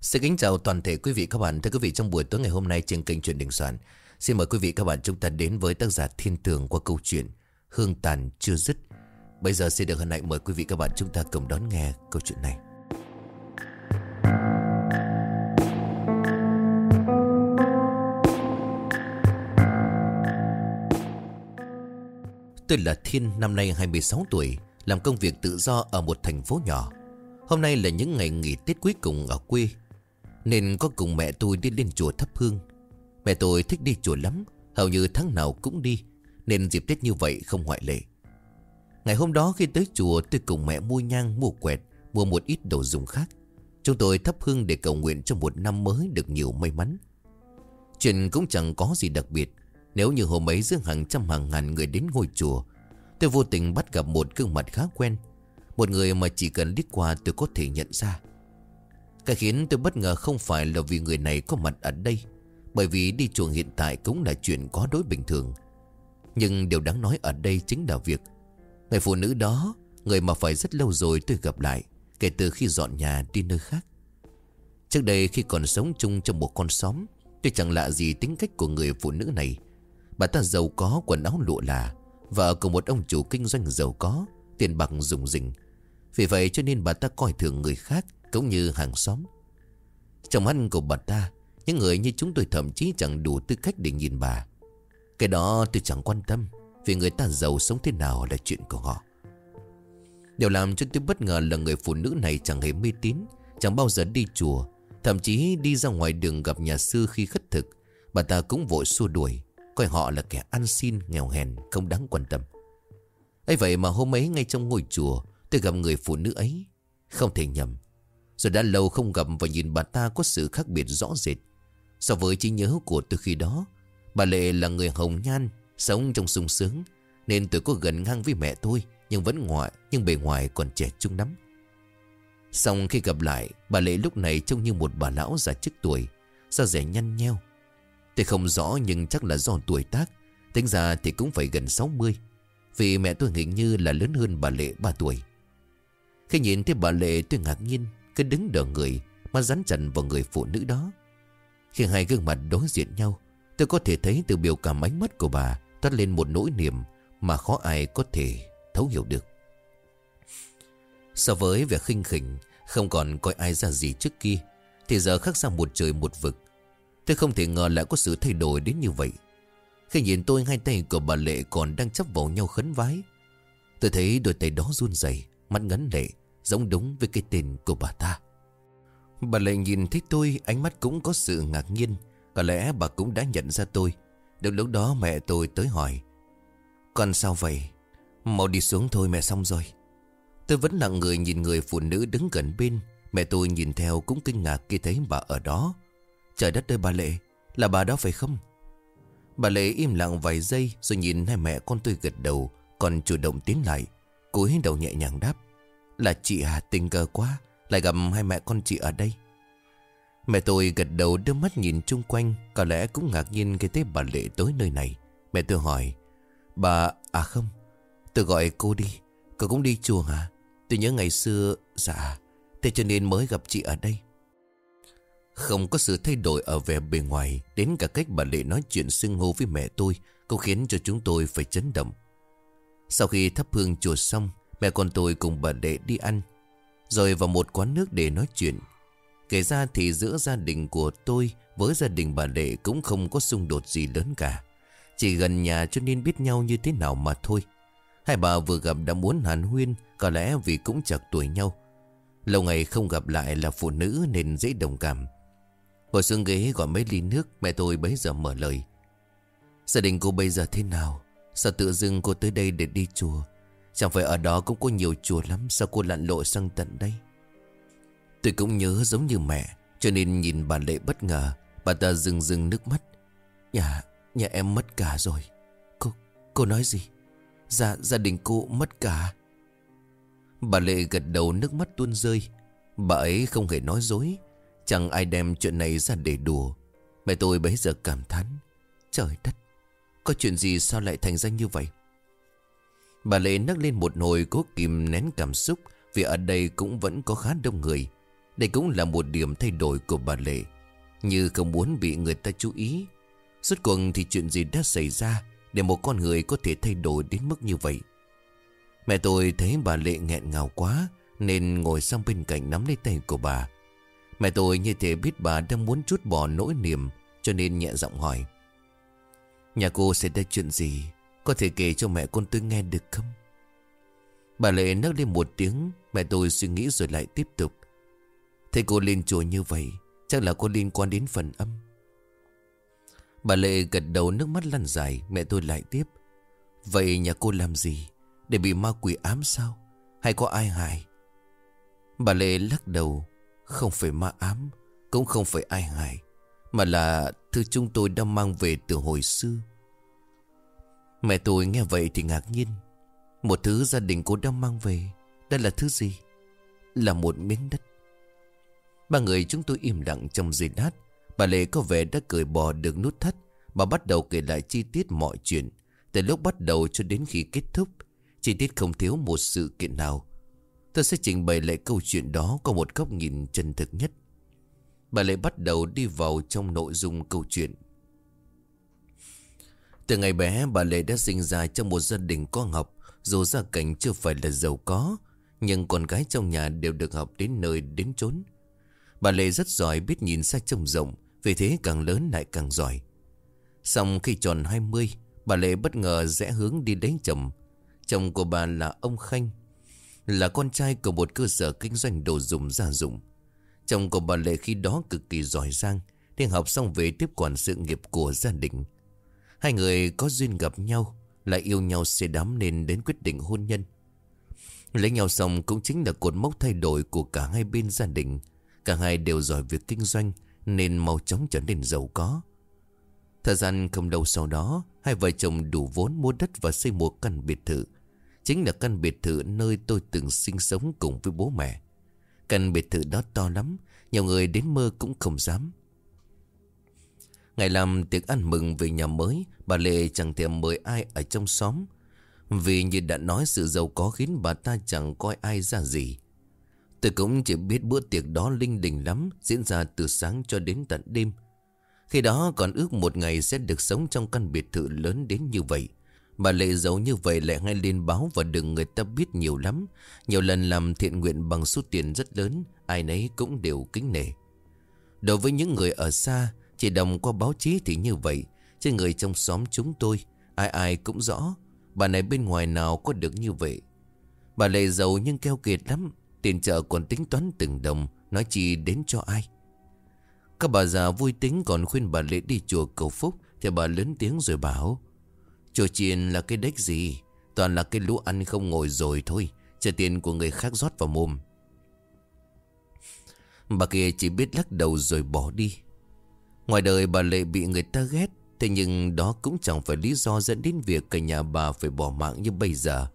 Xin kính chào toàn thể quý vị các bạn. Thưa quý vị, trong buổi tối ngày hôm nay trên kênh Chuyện Đình Soạn, xin mời quý vị các bạn chúng ta đến với tác giả Thiên Tường qua câu chuyện Hương Tàn Chưa Dứt. Bây giờ xin được hân hạnh mời quý vị các bạn chúng ta cùng đón nghe câu chuyện này. Tôi là Thiên, năm nay 26 tuổi, làm công việc tự do ở một thành phố nhỏ. Hôm nay là những ngày nghỉ Tết cuối cùng ở quê nên có cùng mẹ tôi đi lên chùa thắp hương. Mẹ tôi thích đi chùa lắm Hầu như tháng nào cũng đi Nên dịp Tết như vậy không ngoại lệ. Ngày hôm đó khi tới chùa tôi cùng mẹ mua nhang, mua quẹt Mua một ít đồ dùng khác. Chúng tôi thắp hương để cầu nguyện cho một năm mới được nhiều may mắn. Chuyện cũng chẳng có gì đặc biệt. Nếu như hôm ấy giữa hàng trăm hàng ngàn người đến ngôi chùa Tôi vô tình bắt gặp một gương mặt khá quen. Một người mà chỉ cần liếc qua tôi có thể nhận ra. Cái khiến tôi bất ngờ không phải là vì người này có mặt ở đây, Bởi vì đi chuồng hiện tại cũng là chuyện có đối bình thường. Nhưng điều đáng nói ở đây chính là việc, Người phụ nữ đó, Người mà phải rất lâu rồi tôi gặp lại, Kể từ khi dọn nhà đi nơi khác. Trước đây khi còn sống chung trong một con xóm, Tôi chẳng lạ gì tính cách của người phụ nữ này. Bà ta giàu có, quần áo lụa là, Vợ của một ông chủ kinh doanh giàu có, Tiền bạc dùng dình vì vậy cho nên bà ta coi thường người khác. Cũng như hàng xóm. Trong mắt của bà ta Những người như chúng tôi thậm chí chẳng đủ tư cách để nhìn bà. Cái đó tôi chẳng quan tâm, Vì người ta giàu sống thế nào là chuyện của họ. Điều làm cho tôi bất ngờ là người phụ nữ này chẳng hề mê tín, Chẳng bao giờ đi chùa, Thậm chí đi ra ngoài đường gặp nhà sư khi khất thực. Bà ta cũng vội xua đuổi, Coi họ là kẻ ăn xin, nghèo hèn, Không đáng quan tâm. Ấy vậy mà hôm ấy ngay trong ngôi chùa, Tôi gặp người phụ nữ ấy, Không thể nhầm rồi đã lâu không gặp và nhìn bà ta có sự khác biệt rõ rệt. So với trí nhớ của tôi khi đó, Bà Lệ là người hồng nhan, Sống trong sung sướng, Nên tôi có gần ngang với mẹ tôi, Nhưng vẫn ngoại, Nhưng bề ngoài còn trẻ trung lắm. Xong khi gặp lại, Bà Lệ lúc này trông như một bà lão già trước tuổi, Da rẻ nhăn nheo. Tôi không rõ, nhưng chắc là do tuổi tác, Tính ra thì cũng phải gần 60 Vì mẹ tôi hình như là lớn hơn bà Lệ 3 tuổi. Khi nhìn thấy bà Lệ, tôi ngạc nhiên. Cứ đứng đờ người Mà rắn chặt vào người phụ nữ đó. Khi hai gương mặt đối diện nhau, Tôi có thể thấy từ biểu cảm ánh mắt của bà Toát lên một nỗi niềm Mà khó ai có thể thấu hiểu được. So với vẻ khinh khỉnh, Không còn coi ai ra gì trước kia, Thì giờ khác sang một trời một vực. Tôi không thể ngờ lại có sự thay đổi đến như vậy. Khi nhìn tôi, hai tay của bà Lệ còn đang chấp vào nhau khấn vái. Tôi thấy đôi tay đó run rẩy, Mắt ngấn lệ Giống đúng với cái tên của bà ta. Bà lại nhìn thấy tôi, Ánh mắt cũng có sự ngạc nhiên. Có lẽ bà cũng đã nhận ra tôi. Được lúc đó mẹ tôi tới hỏi, Con sao vậy? Mau đi xuống thôi mẹ xong rồi. Tôi vẫn lặng người nhìn người phụ nữ đứng gần bên. Mẹ tôi nhìn theo cũng kinh ngạc khi thấy bà ở đó. Trời đất ơi bà Lệ, Là bà đó phải không? Bà Lệ im lặng vài giây Rồi nhìn hai mẹ con tôi gật đầu, Còn chủ động tiến lại, cúi đầu nhẹ nhàng đáp là chị à tình cờ quá, Lại gặp hai mẹ con chị ở đây. Mẹ tôi gật đầu đưa mắt nhìn chung quanh, Có lẽ cũng ngạc nhiên khi thấy bà Lệ tới nơi này. Mẹ tôi hỏi, Bà à không, Tôi gọi cô đi, Cô cũng đi chùa hả? Tôi nhớ ngày xưa Dạ Thế cho nên mới gặp chị ở đây. Không có sự thay đổi ở vẻ bề ngoài, Đến cả cách bà Lệ nói chuyện xưng hô với mẹ tôi, Cũng khiến cho chúng tôi phải chấn động. Sau khi thắp hương chùa xong Mẹ con tôi cùng bà đệ đi ăn, Rồi vào một quán nước để nói chuyện. Kể ra thì giữa gia đình của tôi Với gia đình bà đệ cũng không có xung đột gì lớn cả. Chỉ gần nhà cho nên biết nhau như thế nào mà thôi. Hai bà vừa gặp đã muốn hàn huyên, Có lẽ vì cũng chặt tuổi nhau. Lâu ngày không gặp lại là phụ nữ nên dễ đồng cảm. Ngồi xuống ghế gọi mấy ly nước, Mẹ tôi bấy giờ mở lời. Gia đình cô bây giờ thế nào? Sao tự dưng cô tới đây để đi chùa? Chẳng phải ở đó cũng có nhiều chùa lắm Sao cô lặn lộ sang tận đây? Tôi cũng nhớ giống như mẹ Cho nên nhìn bà Lệ bất ngờ Bà ta rừng rừng nước mắt. Nhà, nhà em mất cả rồi. Cô, cô nói gì? Gia, gia đình cô mất cả. Bà Lệ gật đầu nước mắt tuôn rơi. Bà ấy không hề nói dối. Chẳng ai đem chuyện này ra để đùa. Mẹ tôi bấy giờ cảm thán. Trời đất Có chuyện gì sao lại thành ra như vậy? Bà Lệ nấc lên một hồi cố kìm nén cảm xúc, Vì ở đây cũng vẫn có khá đông người. Đây cũng là một điểm thay đổi của bà Lệ. Như không muốn bị người ta chú ý. Suốt cuộc thì chuyện gì đã xảy ra Để một con người có thể thay đổi đến mức như vậy? Mẹ tôi thấy bà Lệ nghẹn ngào quá, Nên ngồi sang bên cạnh nắm lấy tay của bà. Mẹ tôi như thể biết bà đang muốn chút bỏ nỗi niềm, Cho nên nhẹ giọng hỏi, Nhà cô sẽ ra chuyện gì? Có thể kể cho mẹ con tôi nghe được không? Bà Lệ nấc lên một tiếng, Mẹ tôi suy nghĩ rồi lại tiếp tục. Thấy cô lên chùa như vậy, Chắc là có liên quan đến phần âm. Bà Lệ gật đầu nước mắt lăn dài, Mẹ tôi lại tiếp. Vậy nhà cô làm gì? Để bị ma quỷ ám sao? Hay có ai hại? Bà Lệ lắc đầu. Không phải ma ám, Cũng không phải ai hại, Mà là thứ chúng tôi đã mang về từ hồi xưa. Mẹ tôi nghe vậy thì ngạc nhiên. Một thứ gia đình cô đã mang về, Đây là thứ gì? Là một miếng đất. Ba người chúng tôi im lặng trong giây lát. Bà Lệ có vẻ đã cởi bỏ được nút thắt. Bà bắt đầu kể lại chi tiết mọi chuyện, Từ lúc bắt đầu cho đến khi kết thúc. Chi tiết không thiếu một sự kiện nào. Tôi sẽ trình bày lại câu chuyện đó Có một góc nhìn chân thực nhất. Bà Lệ bắt đầu đi vào trong nội dung câu chuyện. Từ ngày bé, bà Lệ đã sinh ra trong một gia đình có học, Dù gia cảnh chưa phải là giàu có, Nhưng con gái trong nhà đều được học đến nơi đến chốn. Bà Lệ rất giỏi biết nhìn xa trông rộng, Vì thế càng lớn lại càng giỏi. Xong khi tròn 20 Bà Lệ bất ngờ rẽ hướng đi lấy chồng. Chồng của bà là ông Khanh, Là con trai của một cơ sở kinh doanh đồ dùng gia dụng. Chồng của bà Lệ khi đó cực kỳ giỏi giang, Nên học xong về tiếp quản sự nghiệp của gia đình. Hai người có duyên gặp nhau, Lại yêu nhau xe đắm nên đến quyết định hôn nhân. Lấy nhau xong cũng chính là cột mốc thay đổi của cả hai bên gia đình. Cả hai đều giỏi việc kinh doanh Nên mau chóng trở nên giàu có. Thời gian không lâu sau đó, Hai vợ chồng đủ vốn mua đất và xây một căn biệt thự. Chính là căn biệt thự nơi tôi từng sinh sống cùng với bố mẹ. Căn biệt thự đó to lắm, Nhiều người đến mơ cũng không dám. Ngày làm tiệc ăn mừng về nhà mới, Bà Lệ chẳng thèm mời ai ở trong xóm. Vì như đã nói, sự giàu có khiến bà ta chẳng coi ai ra gì. Tôi cũng chỉ biết bữa tiệc đó linh đình lắm, Diễn ra từ sáng cho đến tận đêm. Khi đó còn ước một ngày sẽ được sống trong căn biệt thự lớn đến như vậy. Bà Lệ giấu như vậy lại ngay lên báo và đừng người ta biết nhiều lắm. Nhiều lần làm thiện nguyện bằng số tiền rất lớn, Ai nấy cũng đều kính nể. Đối với những người ở xa chỉ đồng qua báo chí thì như vậy Chứ người trong xóm chúng tôi, Ai ai cũng rõ, Bà này bên ngoài nào có được như vậy. Bà Lệ giàu nhưng keo kiệt lắm, Tiền chợ còn tính toán từng đồng, Nói chi đến cho ai. Các bà già vui tính còn khuyên bà Lệ đi chùa cầu phúc, Thì bà lớn tiếng rồi bảo, Chùa chiền là cái đếch gì? Toàn là cái lũ ăn không ngồi rồi thôi, Chờ tiền của người khác rót vào mồm. Bà kia chỉ biết lắc đầu rồi bỏ đi. Ngoài đời bà Lệ bị người ta ghét, Thế nhưng đó cũng chẳng phải lý do dẫn đến việc cả nhà bà phải bỏ mạng như bây giờ.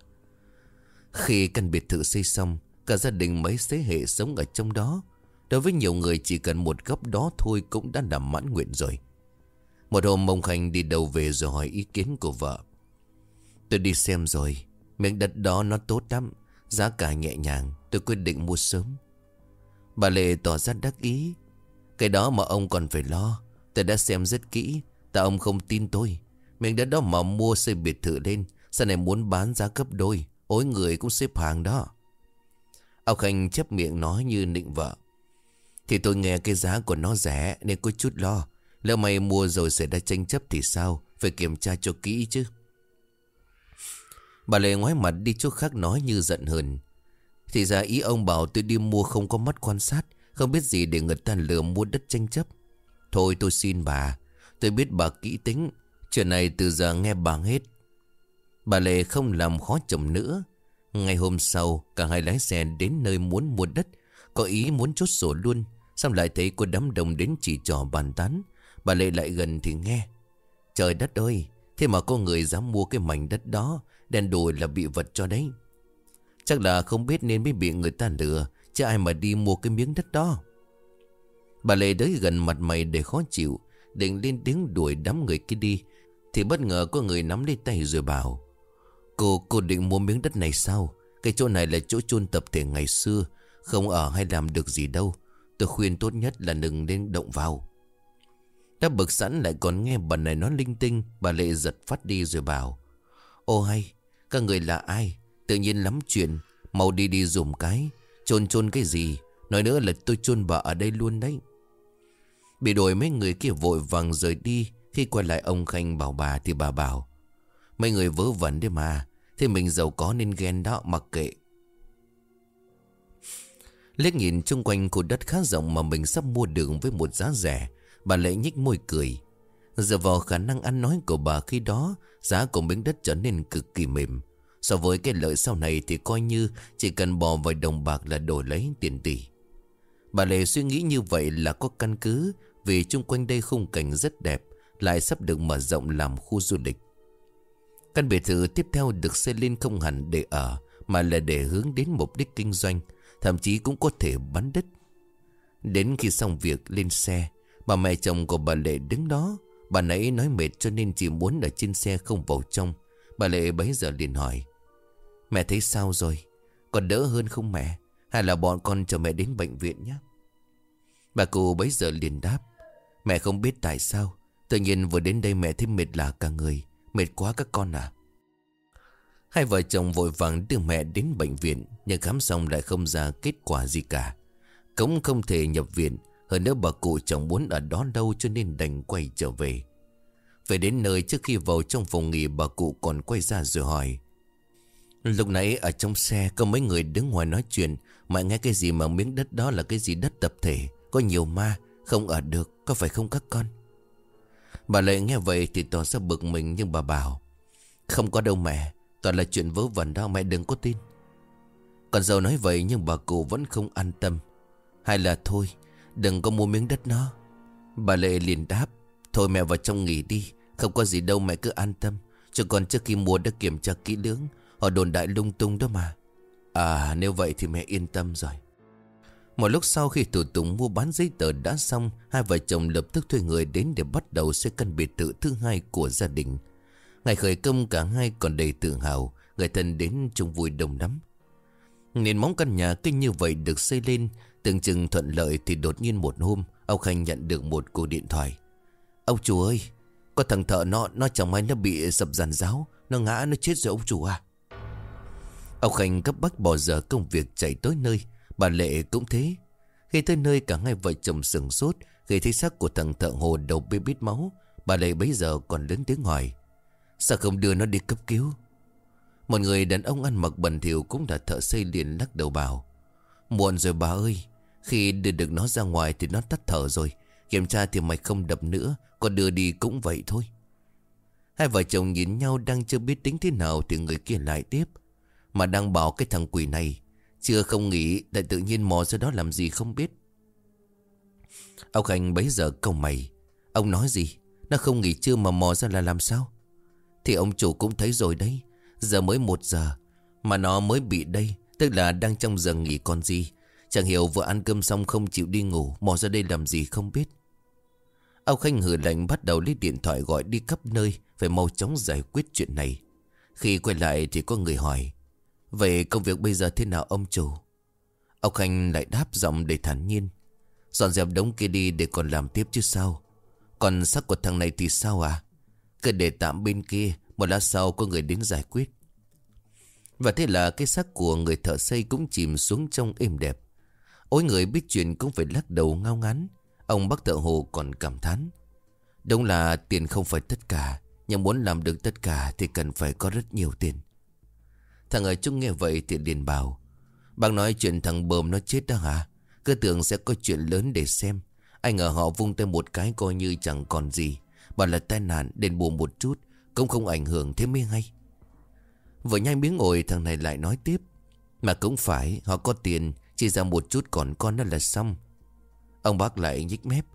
Khi căn biệt thự xây xong, Cả gia đình mấy thế hệ sống ở trong đó, Đối với nhiều người chỉ cần một góc đó thôi cũng đã làm mãn nguyện rồi. Một hôm mông Khanh đi đầu về rồi hỏi ý kiến của vợ. Tôi đi xem rồi, Miếng đất đó nó tốt lắm, Giá cả nhẹ nhàng, Tôi quyết định mua sớm. Bà Lệ tỏ ra đắc ý cái đó mà ông còn phải lo. Tôi đã xem rất kỹ Tại ông không tin tôi. Mình đất đó mà mua xây biệt thự lên, Sau này muốn bán giá gấp đôi, Ối người cũng xếp hàng đó. Ông Khanh chấp miệng nói như nịnh vợ. Thì tôi nghe cái giá của nó rẻ Nên có chút lo. Lỡ mày mua rồi sẽ ra tranh chấp thì sao? Phải kiểm tra cho kỹ chứ. Bà Lệ ngoái mặt đi chỗ khác nói như giận hờn. Thì ra ý ông bảo tôi đi mua không có mắt quan sát. Không biết gì để người ta lừa mua đất tranh chấp. Thôi tôi xin bà. Tôi biết bà kỹ tính. Chuyện này từ giờ nghe bà hết. Bà Lệ không làm khó chồng nữa. Ngày hôm sau, Cả hai lái xe đến nơi muốn mua đất. Có ý muốn chốt sổ luôn. Xong lại thấy cô đám đông đến chỉ trò bàn tán. Bà Lệ lại gần thì nghe. Trời đất ơi, Thế mà có người dám mua cái mảnh đất đó, Đen đùi là bị vật cho đấy. Chắc là không biết nên mới bị người ta lừa. Chứ ai mà đi mua cái miếng đất đó? Bà Lệ tới gần mặt mày để khó chịu Định lên tiếng đuổi đám người kia đi Thì bất ngờ có người nắm lấy tay rồi bảo Cô, cô định mua miếng đất này sao? Cái chỗ này là chỗ chôn tập thể ngày xưa Không ở hay làm được gì đâu. Tôi khuyên tốt nhất là đừng nên động vào. Đã bực sẵn lại còn nghe bà này nói linh tinh Bà Lệ giật phát đi rồi bảo Ô hay Các người là ai? Tự nhiên lắm chuyện Mau đi đi dùm cái chôn chôn cái gì? Nói nữa là tôi chôn bà ở đây luôn đấy. Bị đổi mấy người kia vội vàng rời đi. Khi quay lại ông Khanh bảo bà thì bà bảo, Mấy người vớ vẩn đấy mà. Thế mình giàu có nên ghen đó, mặc kệ. Liếc nhìn chung quanh khu đất khá rộng mà mình sắp mua được với một giá rẻ, Bà lại nhích môi cười. Dựa vào khả năng ăn nói của bà khi đó, Giá của miếng đất trở nên cực kỳ mềm. So với cái lợi sau này thì coi như Chỉ cần bỏ vài đồng bạc là đổi lấy tiền tỷ. Bà Lệ suy nghĩ như vậy là có căn cứ, Vì chung quanh đây khung cảnh rất đẹp, Lại sắp được mở rộng làm khu du lịch. Căn biệt thự tiếp theo được xây lên không hẳn để ở, Mà là để hướng đến mục đích kinh doanh, Thậm chí cũng có thể bán đất. Đến khi xong việc lên xe, Bà mẹ chồng của bà Lệ đứng đó. Bà nãy nói mệt cho nên chỉ muốn ở trên xe không vào trong. Bà Lệ bấy giờ liền hỏi Mẹ thấy sao rồi? Còn đỡ hơn không mẹ? Hay là bọn con chờ mẹ đến bệnh viện nhé? Bà cụ bấy giờ liền đáp. Mẹ không biết tại sao. Tự nhiên vừa đến đây mẹ thấy mệt lạ cả người. Mệt quá các con à? Hai vợ chồng vội vàng đưa mẹ đến bệnh viện, Nhưng khám xong lại không ra kết quả gì cả. Cống không thể nhập viện. Hơn nữa bà cụ chẳng muốn ở đó đâu Cho nên đành quay trở về. Về đến nơi trước khi vào trong phòng nghỉ, Bà cụ còn quay ra rồi hỏi. Lúc nãy ở trong xe Có mấy người đứng ngoài nói chuyện, Mà nghe cái gì mà miếng đất đó là cái gì đất tập thể, Có nhiều ma, Không ở được, Có phải không các con? Bà lại nghe vậy thì tỏ ra bực mình Nhưng bà bảo, Không có đâu mẹ, Toàn là chuyện vớ vẩn đó, mẹ đừng có tin. Còn dâu nói vậy nhưng bà cụ vẫn không an tâm. Hay là thôi, Đừng có mua miếng đất nó. Bà Lệ liền đáp, Thôi mẹ vào trong nghỉ đi, Không có gì đâu mẹ cứ an tâm. Chứ còn trước khi mua đã kiểm tra kỹ lưỡng Họ đồn đại lung tung đó mà. À nếu vậy thì mẹ yên tâm rồi. Một lúc sau khi thủ tục mua bán giấy tờ đã xong, Hai vợ chồng lập tức thuê người đến để bắt đầu xây căn biệt thự thứ hai của gia đình. Ngày khởi công cả hai còn đầy tự hào, Người thân đến chung vui đông lắm Nền móng căn nhà kinh như vậy được xây lên, Tưởng chừng thuận lợi thì đột nhiên một hôm, Ông Khanh nhận được một cuộc điện thoại. Ông chủ ơi, Có thằng thợ nó Nó chẳng may nó bị sập giàn giáo, Nó ngã, nó chết rồi ông chủ à. Ông Khanh cấp bách bỏ giờ công việc chạy tới nơi. Bà Lệ cũng thế. Khi tới nơi, cả hai vợ chồng sừng sốt, Khi thấy xác của thằng thợ hồ đầu bê bít máu, Bà Lệ bấy giờ còn lớn tiếng hỏi, Sao không đưa nó đi cấp cứu? Một người đàn ông ăn mặc bẩn thỉu Cũng đã thợ xây liền lắc đầu bảo, Muộn rồi bà ơi, Khi đưa được nó ra ngoài thì nó tắt thở rồi, Kiểm tra thì mạch không đập nữa Còn đưa đi cũng vậy thôi. Hai vợ chồng nhìn nhau đang chưa biết tính thế nào Thì người kia lại tiếp mà đang bảo cái thằng quỷ này. Chưa không nghĩ Lại tự nhiên mò ra đó làm gì không biết. Ông Khanh bấy giờ câu mày. Ông nói gì? Nó không nghỉ chưa mà mò ra là làm sao? Thì ông chủ cũng thấy rồi đấy. Giờ mới một giờ Mà nó mới bị đây, Tức là đang trong giờ nghỉ còn gì. Chẳng hiểu vừa ăn cơm xong không chịu đi ngủ, Mò ra đây làm gì không biết. Ông Khanh hử lạnh bắt đầu lấy điện thoại gọi đi khắp nơi Phải mau chóng giải quyết chuyện này. Khi quay lại thì có người hỏi Vậy công việc bây giờ thế nào, ông chủ? Ông Khanh lại đáp giọng để thản nhiên. Dọn dẹp đống kia đi để còn làm tiếp chứ sao? Còn xác của thằng này thì sao à cứ để tạm bên kia, Một lát sau có người đến giải quyết. Và thế là cái xác của người thợ xây cũng chìm xuống trong êm đẹp. Ôi người biết chuyện cũng phải lắc đầu ngao ngán. Ông bác thợ hồ còn cảm thán. Đúng là tiền không phải tất cả, Nhưng muốn làm được tất cả Thì cần phải có rất nhiều tiền. Thằng ở chung nghe vậy thì liền bảo, Bác nói chuyện thằng bơm nó chết đó hả? Cứ tưởng sẽ có chuyện lớn để xem. Anh ở họ vung tay một cái coi như chẳng còn gì. Bảo là tai nạn đền bù một chút, Cũng không ảnh hưởng thế mới hay. Vừa nhai miếng ngồi, thằng này lại nói tiếp, Mà cũng phải, Họ có tiền, Chỉ ra một chút còn con đó là xong. Ông bác lại nhích mép,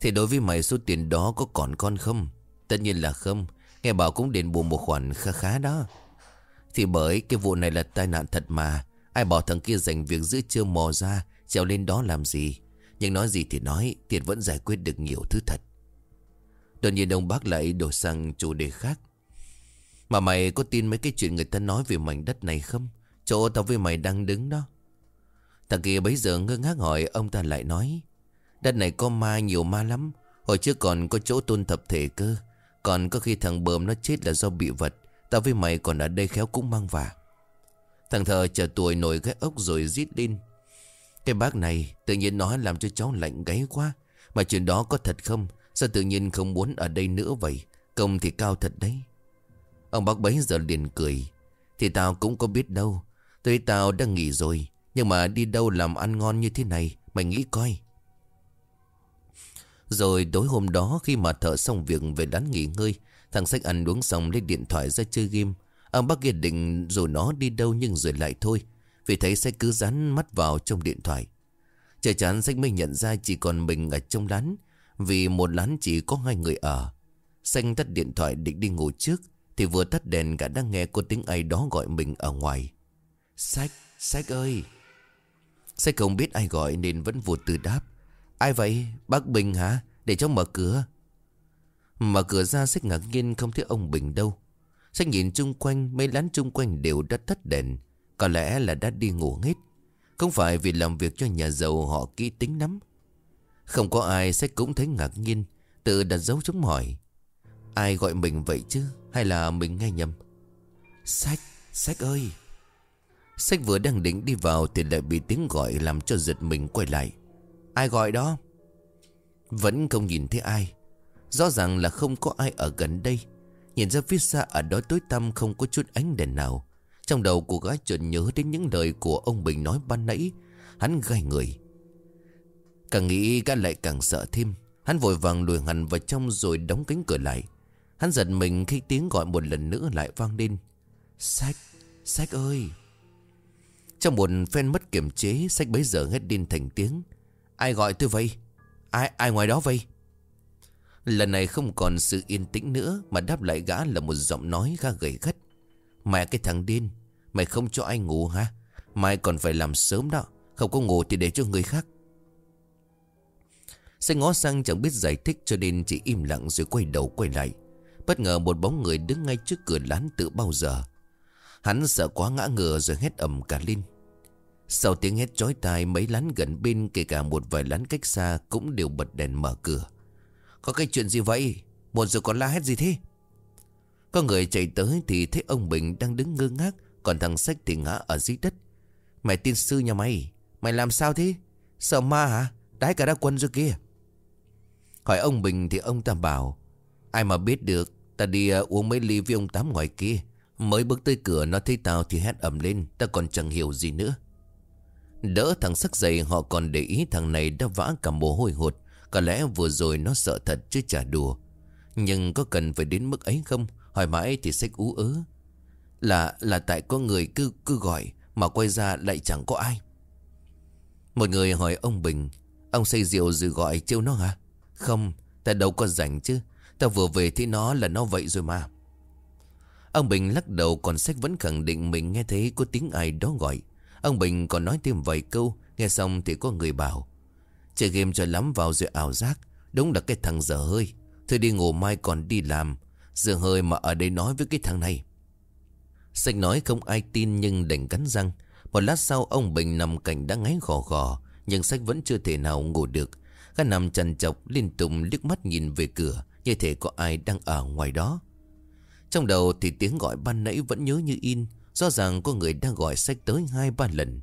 Thì đối với mày số tiền đó có còn con không? Tất nhiên là không. Nghe bảo cũng đền bù một khoản khá khá đó. Thì bởi cái vụ này là tai nạn thật mà. Ai bảo thằng kia dành việc giữ chưa mò ra, Trèo lên đó làm gì? Nhưng nói gì thì nói Tiền vẫn giải quyết được nhiều thứ thật. Đột nhiên ông bác lại đổi sang chủ đề khác. Mà mày có tin mấy cái chuyện người ta nói về mảnh đất này không? Chỗ tao với mày đang đứng đó. Thằng kia bấy giờ ngơ ngác hỏi, Ông ta lại nói, Đất này có ma nhiều ma lắm. Hồi trước còn có chỗ tôn thập thể cơ. Còn có khi thằng bờm nó chết là do bị vật. Tao với mày còn ở đây khéo cũng mang vả. Thằng thờ chờ tuổi nổi cái ốc rồi rít lên. Cái bác này, tự nhiên nói làm cho cháu lạnh gáy quá. Mà chuyện đó có thật không? Sao tự nhiên không muốn ở đây nữa vậy? Công thì cao thật đấy. Ông bác bấy giờ liền cười. Thì tao cũng có biết đâu. Tuy tao đang nghỉ rồi, Nhưng mà đi đâu làm ăn ngon như thế này, Mày nghĩ coi. Rồi tối hôm đó khi mà thợ xong việc về đán nghỉ ngơi Thằng sách ăn uống xong lấy điện thoại ra chơi game. Ông bác kia định rồi nó đi đâu nhưng rồi lại thôi. Vì thấy sách cứ dán mắt vào trong điện thoại. Trời chán sách mới nhận ra chỉ còn mình ở trong lán Vì một lán chỉ có hai người ở. Xanh tắt điện thoại định đi ngủ trước Thì vừa tắt đèn cả đang nghe cô tiếng ai đó gọi mình ở ngoài. Sách, sách ơi! Sách không biết ai gọi nên vẫn vụt từ đáp. Ai vậy, bác Bình hả? Để cháu mở cửa. Mở cửa ra sách ngạc nhiên không thấy ông Bình đâu. Sách nhìn chung quanh Mấy lán chung quanh đều đã tắt đèn. Có lẽ là đã đi ngủ hết. Không phải vì làm việc cho nhà giàu họ kỹ tính lắm. Không có ai sách cũng thấy ngạc nhiên Tự đặt dấu chấm hỏi. Ai gọi mình vậy chứ? Hay là mình nghe nhầm? Sách, sách ơi! Sách vừa đang định đi vào Thì lại bị tiếng gọi làm cho giật mình quay lại. Ai gọi đó? Vẫn không nhìn thấy ai. Rõ ràng là không có ai ở gần đây. Nhìn ra phía xa ở đó tối tăm không có chút ánh đèn nào. Trong đầu của gái chợt nhớ đến những lời của ông Bình nói ban nãy. Hắn gai người. Càng nghĩ gã lại càng sợ thêm. Hắn vội vàng lùi hẳn vào trong rồi đóng cánh cửa lại. Hắn giật mình khi tiếng gọi một lần nữa lại vang lên. Sách, sách ơi! Trong một phen mất kiểm chế Sách bấy giờ hết điên thành tiếng. Ai gọi tôi vậy? Ai ai ngoài đó vậy? Lần này không còn sự yên tĩnh nữa, Mà đáp lại gã là một giọng nói gã gầy gắt. Mẹ cái thằng điên, Mày không cho anh ngủ hả? Mai còn phải làm sớm đó, Không có ngủ thì để cho người khác. Xe ngó sang chẳng biết giải thích Cho nên chỉ im lặng rồi quay đầu quay lại. Bất ngờ một bóng người đứng ngay trước cửa lán tự bao giờ. Hắn sợ quá ngã ngửa rồi hét ầm cả lên. Sau tiếng hét chói tai, Mấy lán gần bên kể cả một vài lán cách xa Cũng đều bật đèn mở cửa có cái chuyện gì vậy? Một giờ còn la hét gì thế? Có người chạy tới thì thấy ông Bình đang đứng ngơ ngác, Còn thằng Sách thì ngã ở dưới đất. Mày tin sư nhà mày? Mày làm sao thế? Sợ ma hả? Đái cả đá quân rồi kia Hỏi ông Bình thì ông ta bảo, Ai mà biết được, Ta đi à, uống mấy ly với ông Tám ngoài kia. Mới bước tới cửa nó thấy tao thì hét ầm lên, Ta còn chẳng hiểu gì nữa. Đỡ thằng sắc dày họ còn để ý thằng này đã vã cả mồ hôi hột có lẽ vừa rồi nó sợ thật chứ chả đùa. Nhưng có cần phải đến mức ấy không? Hỏi mãi thì sách ú ớ. Là là tại có người cứ cứ gọi Mà quay ra lại chẳng có ai. Một người hỏi ông Bình, Ông say rượu rồi gọi trêu nó hả? Không, Ta đâu có rảnh chứ. Ta vừa về thì nó là nó vậy rồi mà. Ông Bình lắc đầu còn sách vẫn khẳng định mình nghe thấy có tiếng ai đó gọi. Ông Bình còn nói thêm vài câu, Nghe xong thì có người bảo Chơi game cho lắm vào rồi ảo giác. Đúng là cái thằng dở hơi. Thôi đi ngủ mai còn đi làm. Dở hơi mà ở đây nói với cái thằng này. Sách nói không ai tin nhưng đành cắn răng. Một lát sau, ông Bình nằm cạnh đã ngáy gò gò, Nhưng sách vẫn chưa thể nào ngủ được. Các nằm chằn chọc liên tục liếc mắt nhìn về cửa, Như thể có ai đang ở ngoài đó. Trong đầu thì tiếng gọi ban nãy vẫn nhớ như in. Rõ ràng có người đang gọi sách tới hai ba lần.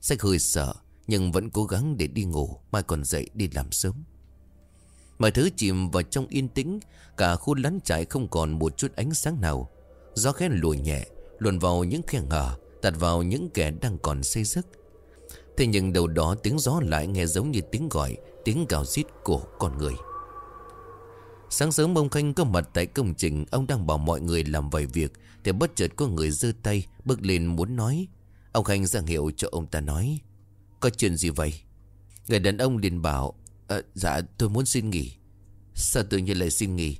Sách hơi sợ nhưng vẫn cố gắng để đi ngủ, Mai còn dậy đi làm sớm. Mọi thứ chìm vào trong yên tĩnh, Cả khu lán trại không còn một chút ánh sáng nào. Gió khẽ lùi nhẹ, Luồn vào những khe hở Tạt vào những kẻ đang còn say giấc. Thế nhưng đầu đó tiếng gió lại nghe giống như tiếng gọi, Tiếng gào rít của con người. Sáng sớm ông Khanh có mặt tại công trình, Ông đang bảo mọi người làm vài việc, Thì bất chợt có người giơ tay, Bước lên muốn nói. Ông Khanh ra hiệu cho ông ta nói có chuyện gì vậy? Người đàn ông liền bảo à, Dạ tôi muốn xin nghỉ. Sao tự nhiên lại xin nghỉ?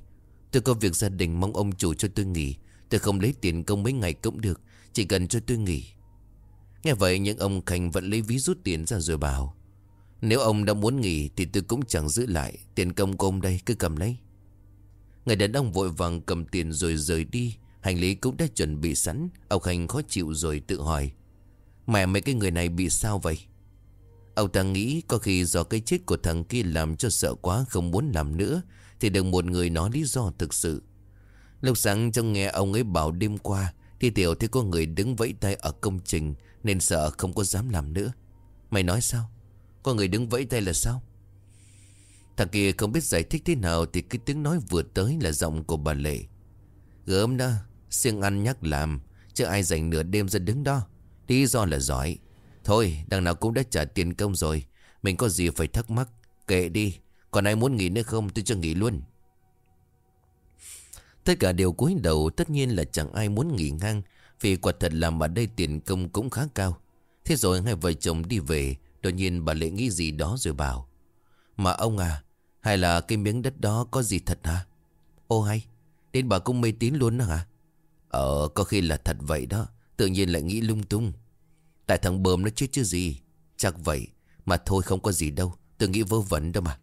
Tôi có việc gia đình mong ông chủ cho tôi nghỉ. Tôi không lấy tiền công mấy ngày cũng được Chỉ cần cho tôi nghỉ. Nghe vậy những ông Khanh vẫn lấy ví rút tiền ra rồi bảo Nếu ông đã muốn nghỉ Thì tôi cũng chẳng giữ lại Tiền công của ông đây cứ cầm lấy. Người đàn ông vội vàng cầm tiền rồi rời đi. Hành lý cũng đã chuẩn bị sẵn. Ông Khanh khó chịu rồi tự hỏi Mẹ mấy cái người này bị sao vậy? Ông ta nghĩ có khi do cái chết của thằng kia làm cho sợ quá không muốn làm nữa, Thì được một người nói lý do thực sự. Lúc sáng trong nghe ông ấy bảo đêm qua, Thì tiểu thấy có người đứng vẫy tay ở công trình, Nên sợ không có dám làm nữa. Mày nói sao? Có người đứng vẫy tay là sao? Thằng kia không biết giải thích thế nào Thì cái tiếng nói vừa tới là giọng của bà Lệ. Gớm đó siêng ăn nhắc làm, Chứ ai dành nửa đêm ra đứng đó? Lý do là giỏi. Thôi, đằng nào cũng đã trả tiền công rồi. Mình có gì phải thắc mắc? Kệ đi. Còn ai muốn nghỉ nữa không? Tôi cho nghỉ luôn. Tất cả đều cúi đầu, Tất nhiên là chẳng ai muốn nghỉ ngang, Vì quả thật làm ở đây tiền công cũng khá cao. Thế rồi hai vợ chồng đi về, Đột nhiên bà Lệ nghĩ gì đó rồi bảo, Mà ông à Hay là cái miếng đất đó có gì thật hả? Ô hay, Đến bà cũng mê tín luôn đó hả? Ờ có khi là thật vậy đó, Tự nhiên lại nghĩ lung tung. Tại thằng bơm nó chết chứ gì. Chắc vậy Mà thôi không có gì đâu. Tôi nghĩ vớ vẩn đâu mà.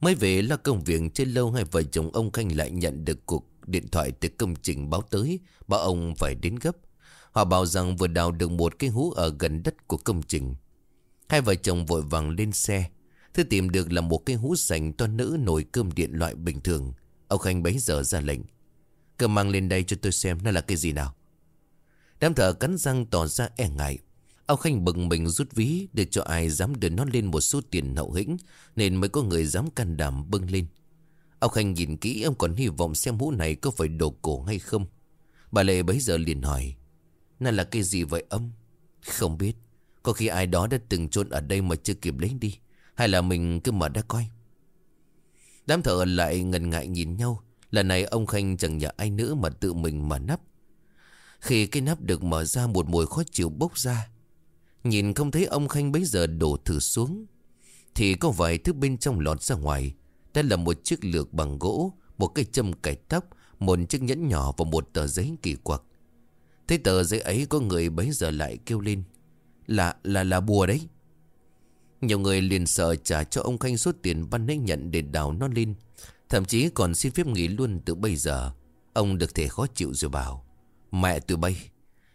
Mới về là công việc trên lâu, hai vợ chồng ông Khanh lại nhận được cuộc điện thoại từ công trình báo tới. Bảo ông phải đến gấp. Họ bảo rằng vừa đào được một cái hú ở gần đất của công trình. Hai vợ chồng vội vàng lên xe. Thứ tìm được là một cái hú sành to nữ nồi cơm điện loại bình thường. Ông Khanh bấy giờ ra lệnh. Cơm mang lên đây cho tôi xem nó là cái gì nào. Đám thợ cắn răng tỏ ra e ngại. Ông Khanh bực mình rút ví Để cho ai dám đưa nó lên một số tiền hậu hĩnh, Nên mới có người dám can đảm bưng lên. Ông Khanh nhìn kỹ, Ông còn hy vọng xem hũ này có phải đồ cổ hay không. Bà Lệ bấy giờ liền hỏi Nó là cái gì vậy ông? Không biết. Có khi ai đó đã từng chôn ở đây mà chưa kịp lấy đi. Hay là mình cứ mở đã coi. Đám thợ lại ngần ngại nhìn nhau. Lần này ông Khanh chẳng nhờ ai nữa mà tự mình mở nắp. Khi cái nắp được mở ra một mùi khó chịu bốc ra Nhìn không thấy ông Khanh bấy giờ đổ thử xuống Thì có vài thứ bên trong lọt ra ngoài. Đó là một chiếc lược bằng gỗ Một cây châm cải tóc Một chiếc nhẫn nhỏ và một tờ giấy kỳ quặc. Thấy tờ giấy ấy có người bấy giờ lại kêu lên Là, là, là bùa đấy. Nhiều người liền sợ trả cho ông Khanh số tiền ban nãy nhận để đào nó lên Thậm chí còn xin phép nghỉ luôn từ bây giờ. Ông được thể khó chịu rồi bảo Mẹ từ bây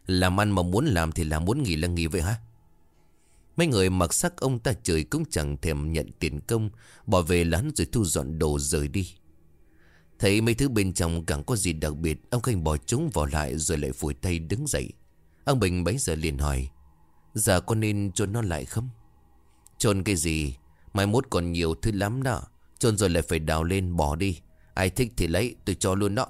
Làm ăn mà muốn làm thì là muốn nghỉ là nghỉ vậy hả? Mấy người mặc sắc ông ta trời cũng chẳng thèm nhận tiền công, Bỏ về lán rồi thu dọn đồ rời đi. Thấy mấy thứ bên trong càng có gì đặc biệt, Ông Khanh bỏ chúng vào lại rồi lại phủi tay đứng dậy. Ông Bình bấy giờ liền hỏi, Giờ có nên trôn nó lại không? Trôn cái gì? Mai mốt còn nhiều thứ lắm đó. Trôn rồi lại phải đào lên, bỏ đi. Ai thích thì lấy, tôi cho luôn đó.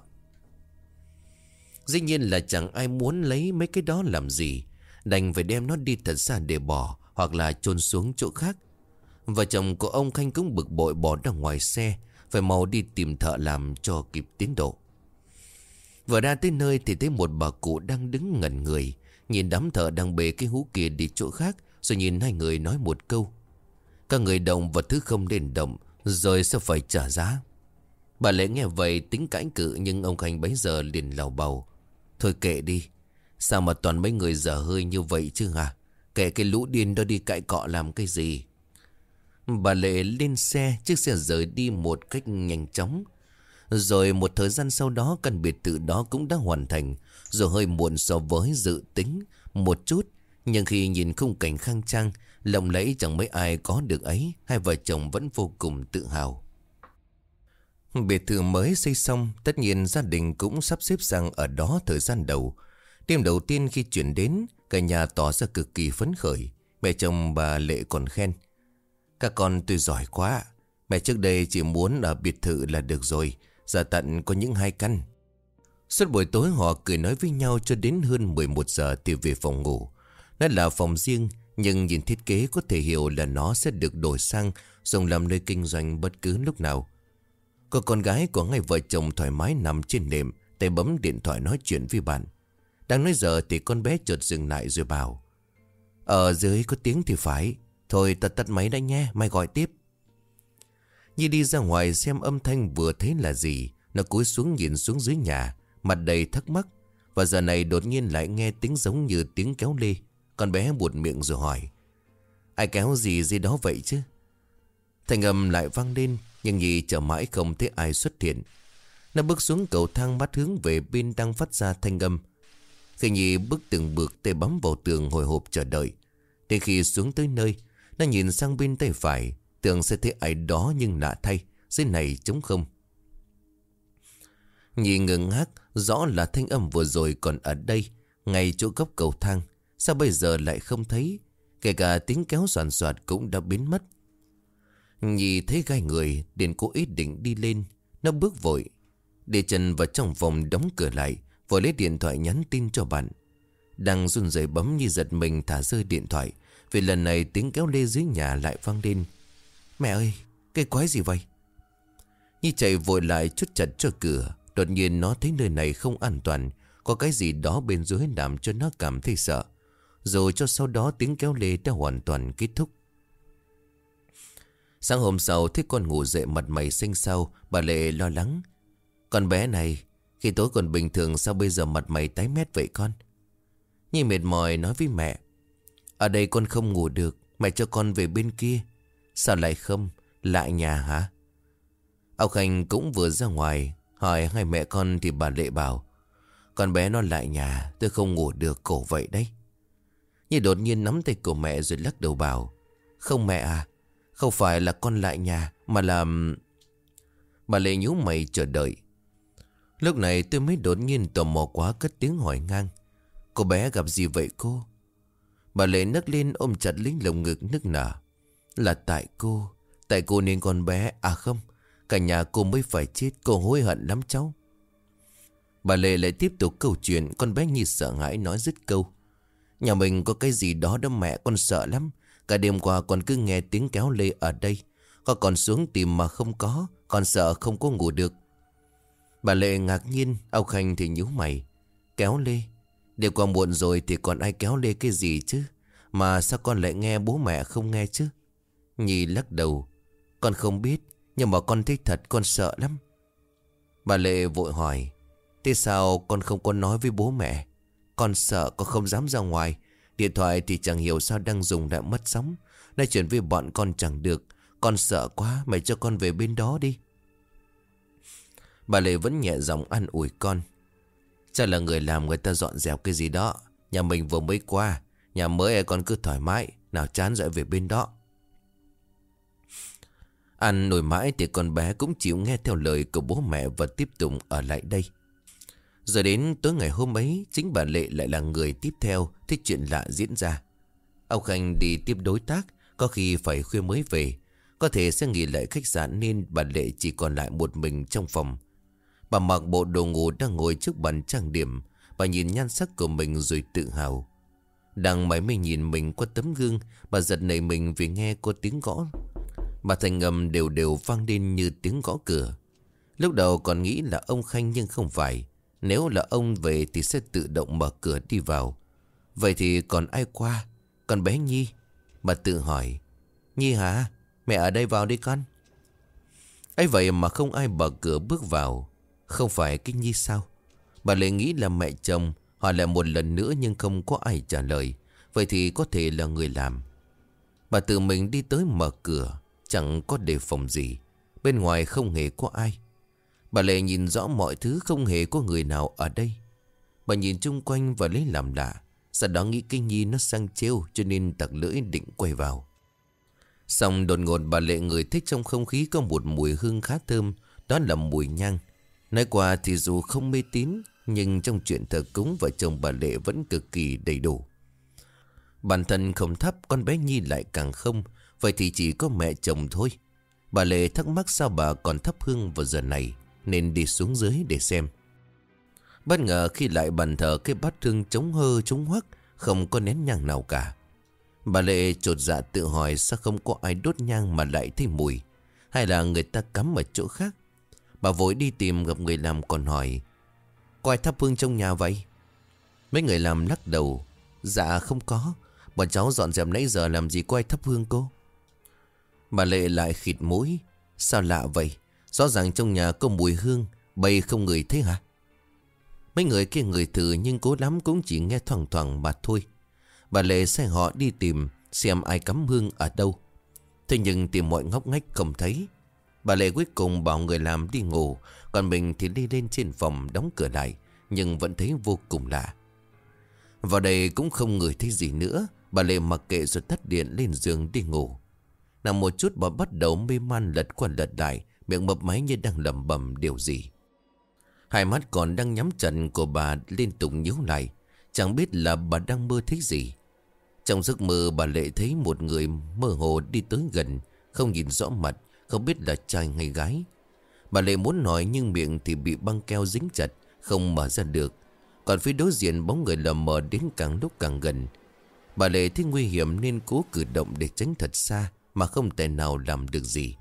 Dĩ nhiên là chẳng ai muốn lấy mấy cái đó làm gì. Đành phải đem nó đi thật xa để bỏ, Hoặc là chôn xuống chỗ khác. Vợ chồng của ông Khanh cũng bực bội bỏ ra ngoài xe, Phải mau đi tìm thợ làm cho kịp tiến độ. Vừa ra tới nơi thì thấy một bà cụ đang đứng ngẩn người, Nhìn đám thợ đang bề cái hũ kia đi chỗ khác, Rồi nhìn hai người nói một câu. Các người động và thứ không nên động, Rồi sẽ phải trả giá. Bà lễ nghe vậy tính cãi cự, Nhưng ông Khanh bấy giờ liền lào bầu Thôi kệ đi. Sao mà toàn mấy người dở hơi như vậy chứ hả? Kệ cái lũ điên đó đi, cãi cọ làm cái gì? Bà Lệ lên xe, Chiếc xe rời đi một cách nhanh chóng. Rồi một thời gian sau đó, Căn biệt thự đó cũng đã hoàn thành. Rồi hơi muộn so với dự tính, Một chút. Nhưng khi nhìn khung cảnh khang trang, Lộng lẫy chẳng mấy ai có được ấy, Hai vợ chồng vẫn vô cùng tự hào. Biệt thự mới xây xong, Tất nhiên gia đình cũng sắp xếp sang ở đó thời gian đầu. Đêm đầu tiên khi chuyển đến, Cả nhà tỏ ra cực kỳ phấn khởi. Mẹ chồng bà Lệ còn khen, Các con tôi giỏi quá, Mẹ trước đây chỉ muốn ở biệt thự là được rồi, Giờ tận có những hai căn. Suốt buổi tối họ cười nói với nhau cho đến hơn 11 giờ thì về phòng ngủ. Nó là phòng riêng, Nhưng nhìn thiết kế có thể hiểu là nó sẽ được đổi sang, Dùng làm nơi kinh doanh bất cứ lúc nào. Cô con gái của ngay vợ chồng thoải mái nằm trên nệm, Tay bấm điện thoại nói chuyện với bạn. Đang nói giờ thì con bé chợt dừng lại rồi bảo Ở dưới có tiếng thì phải. Thôi tật tắt máy đã nhé, Mai gọi tiếp. Nhi đi ra ngoài xem âm thanh vừa thấy là gì. Nó cúi xuống nhìn xuống dưới nhà, Mặt đầy thắc mắc. Và giờ này đột nhiên lại nghe tiếng giống như tiếng kéo lê. Con bé buột miệng rồi hỏi, Ai kéo gì gì đó vậy chứ? Thành âm lại vang lên nhưng Nhi chờ mãi không thấy ai xuất hiện. Nó bước xuống cầu thang mắt hướng về bên đang phát ra thanh âm. Khi Nhi bước từng bước tay bấm vào tường hồi hộp chờ đợi, Đến khi xuống tới nơi, Nó nhìn sang bên tay phải, Tưởng sẽ thấy ai đó nhưng lạ thay, Dưới này trống không. Nhị ngừng ngác, Rõ là thanh âm vừa rồi còn ở đây, Ngay chỗ góc cầu thang. Sao bây giờ lại không thấy? Kể cả tiếng kéo soàn soạt cũng đã biến mất. Nhi thấy gai người Điện cố ý định đi lên. Nó bước vội, Để chân vào trong phòng đóng cửa lại, Vội lấy điện thoại nhắn tin cho bạn. Đang run rẩy bấm như giật mình thả rơi điện thoại, Vì lần này tiếng kéo lê dưới nhà lại vang lên. Mẹ ơi, Cái quái gì vậy? Nhi chạy vội lại chút chặt cho cửa. Đột nhiên nó thấy nơi này không an toàn, Có cái gì đó bên dưới làm cho nó cảm thấy sợ. Rồi cho sau đó tiếng kéo lê đã hoàn toàn kết thúc. Sáng hôm sau thấy con ngủ dậy mặt mày xinh xao, Bà Lệ lo lắng. Con bé này, Khi tối còn bình thường sao bây giờ mặt mày tái mét vậy con? Nhi mệt mỏi nói với mẹ. Ở đây con không ngủ được, Mẹ cho con về bên kia. Sao lại không? Lại nhà hả? Âu Khanh cũng vừa ra ngoài, Hỏi hai mẹ con thì bà Lệ bảo, Con bé nó lại nhà, Tôi không ngủ được cổ vậy đấy. Nhi đột nhiên nắm tay của mẹ rồi lắc đầu bảo, Không mẹ à không phải là con lại nhà, Mà là Bà Lệ nhíu mày chờ đợi. Lúc này tôi mới đột nhiên tò mò quá cất tiếng hỏi ngang. Cô bé gặp gì vậy cô? Bà Lệ nấc lên ôm chặt lính lồng ngực nức nở. Là tại cô Tại cô nên con bé À không, Cả nhà cô mới phải chết, Cô hối hận lắm cháu. Bà Lệ lại tiếp tục câu chuyện Con bé như sợ hãi nói dứt câu. Nhà mình có cái gì đó đó mẹ con sợ lắm. Cả đêm qua con cứ nghe tiếng kéo lê ở đây. Con còn xuống tìm mà không có Con sợ không có ngủ được. Bà Lệ ngạc nhiên, Âu Khanh thì nhíu mày. Kéo lê? Đêm qua muộn rồi thì còn ai kéo lê cái gì chứ? Mà sao con lại nghe bố mẹ không nghe chứ? Nhi lắc đầu. Con không biết, Nhưng mà con thấy thật, con sợ lắm. Bà Lệ vội hỏi. Thế sao con không có nói với bố mẹ? Con sợ, con không dám ra ngoài. Điện thoại thì chẳng hiểu sao đang dùng đã mất sóng. Nay chuyển với bọn con chẳng được. Con sợ quá, Mày cho con về bên đó đi. Bà Lệ vẫn nhẹ giọng ăn ủi con. Chắc là người làm người ta dọn dẹp cái gì đó. Nhà mình vừa mới qua. Nhà mới con cứ thoải mái. Nào chán dậy về bên đó. Ăn nổi mãi thì con bé cũng chịu nghe theo lời của bố mẹ và tiếp tục ở lại đây. Rồi đến tối ngày hôm ấy, chính bà Lệ lại là người tiếp theo thích chuyện lạ diễn ra. Ông Khanh đi tiếp đối tác, có khi phải khuya mới về. Có thể sẽ nghỉ lại khách sạn nên bà Lệ chỉ còn lại một mình trong phòng. Bà mặc bộ đồ ngủ đang ngồi trước bàn trang điểm. Bà nhìn nhan sắc của mình rồi tự hào. Đang mãi mê nhìn mình qua tấm gương, bà giật nảy mình vì nghe có tiếng gõ Bà thành ngầm đều đều vang lên như tiếng gõ cửa Lúc đầu còn nghĩ là ông Khanh nhưng không phải nếu là ông về thì sẽ tự động mở cửa đi vào. Vậy thì còn ai qua? Còn bé Nhi? Bà tự hỏi. Nhi hả? Mẹ ở đây vào đi con. Ấy vậy mà không ai mở cửa bước vào. Không phải cái Nhi sao? Bà lại nghĩ là mẹ chồng Hỏi lại một lần nữa nhưng không có ai trả lời. Vậy thì có thể là người làm. Bà tự mình đi tới mở cửa. Chẳng có đề phòng gì. Bên ngoài không hề có ai. Bà Lệ nhìn rõ mọi thứ không hề có người nào ở đây. Bà nhìn chung quanh và lấy làm lạ. Sau đó nghĩ kinh nhi nó sang trêu, Cho nên tặc lưỡi định quay vào. Xong đột ngột bà Lệ người thích trong không khí Có một mùi hương khá thơm, Đó là mùi nhang. Nói qua thì dù không mê tín, Nhưng trong chuyện thờ cúng vợ chồng bà Lệ vẫn cực kỳ đầy đủ. Bản thân không thấp Con bé Nhi lại càng không, Vậy thì chỉ có mẹ chồng thôi. Bà Lệ thắc mắc sao bà còn thắp hương vào giờ này. Nên đi xuống dưới để xem. Bất ngờ khi lại bàn thờ cái bát thương chống hơ chống hoắc, Không có nén nhang nào cả. Bà Lệ trột dạ tự hỏi sao không có ai đốt nhang mà lại thấy mùi, Hay là người ta cắm ở chỗ khác? Bà vội đi tìm gặp người làm còn hỏi, Có ai thắp hương trong nhà vậy? Mấy người làm lắc đầu Dạ không có, Bọn cháu dọn dẹp nãy giờ làm gì có ai thắp hương cô? Bà Lệ lại khịt mũi, Sao lạ vậy? Rõ ràng trong nhà có mùi hương, Bày không người thấy hả? Mấy người kia người thử nhưng cố lắm cũng chỉ nghe thoảng thoảng mà thôi. Bà Lệ sai họ đi tìm Xem ai cắm hương ở đâu. Thế nhưng tìm mọi ngóc ngách không thấy. Bà Lệ cuối cùng bảo người làm đi ngủ, Còn mình thì đi lên trên phòng đóng cửa lại, Nhưng vẫn thấy vô cùng lạ. Vào đây cũng không người thấy gì nữa, Bà Lệ mặc kệ rồi tắt điện lên giường đi ngủ. Nằm một chút bà bắt đầu mê man lật qua lật lại Miệng mập máy như đang lẩm bẩm điều gì. Hai mắt còn đang nhắm chặt của bà liên tục nhíu lại. Chẳng biết là bà đang mơ thấy gì. Trong giấc mơ, bà Lệ thấy một người mơ hồ đi tới gần, Không nhìn rõ mặt, Không biết là trai hay gái. Bà Lệ muốn nói nhưng miệng thì bị băng keo dính chặt, Không mở ra được. Còn phía đối diện bóng người lờ mờ đến càng lúc càng gần. Bà Lệ thấy nguy hiểm nên cố cử động để tránh thật xa Mà không thể nào làm được gì.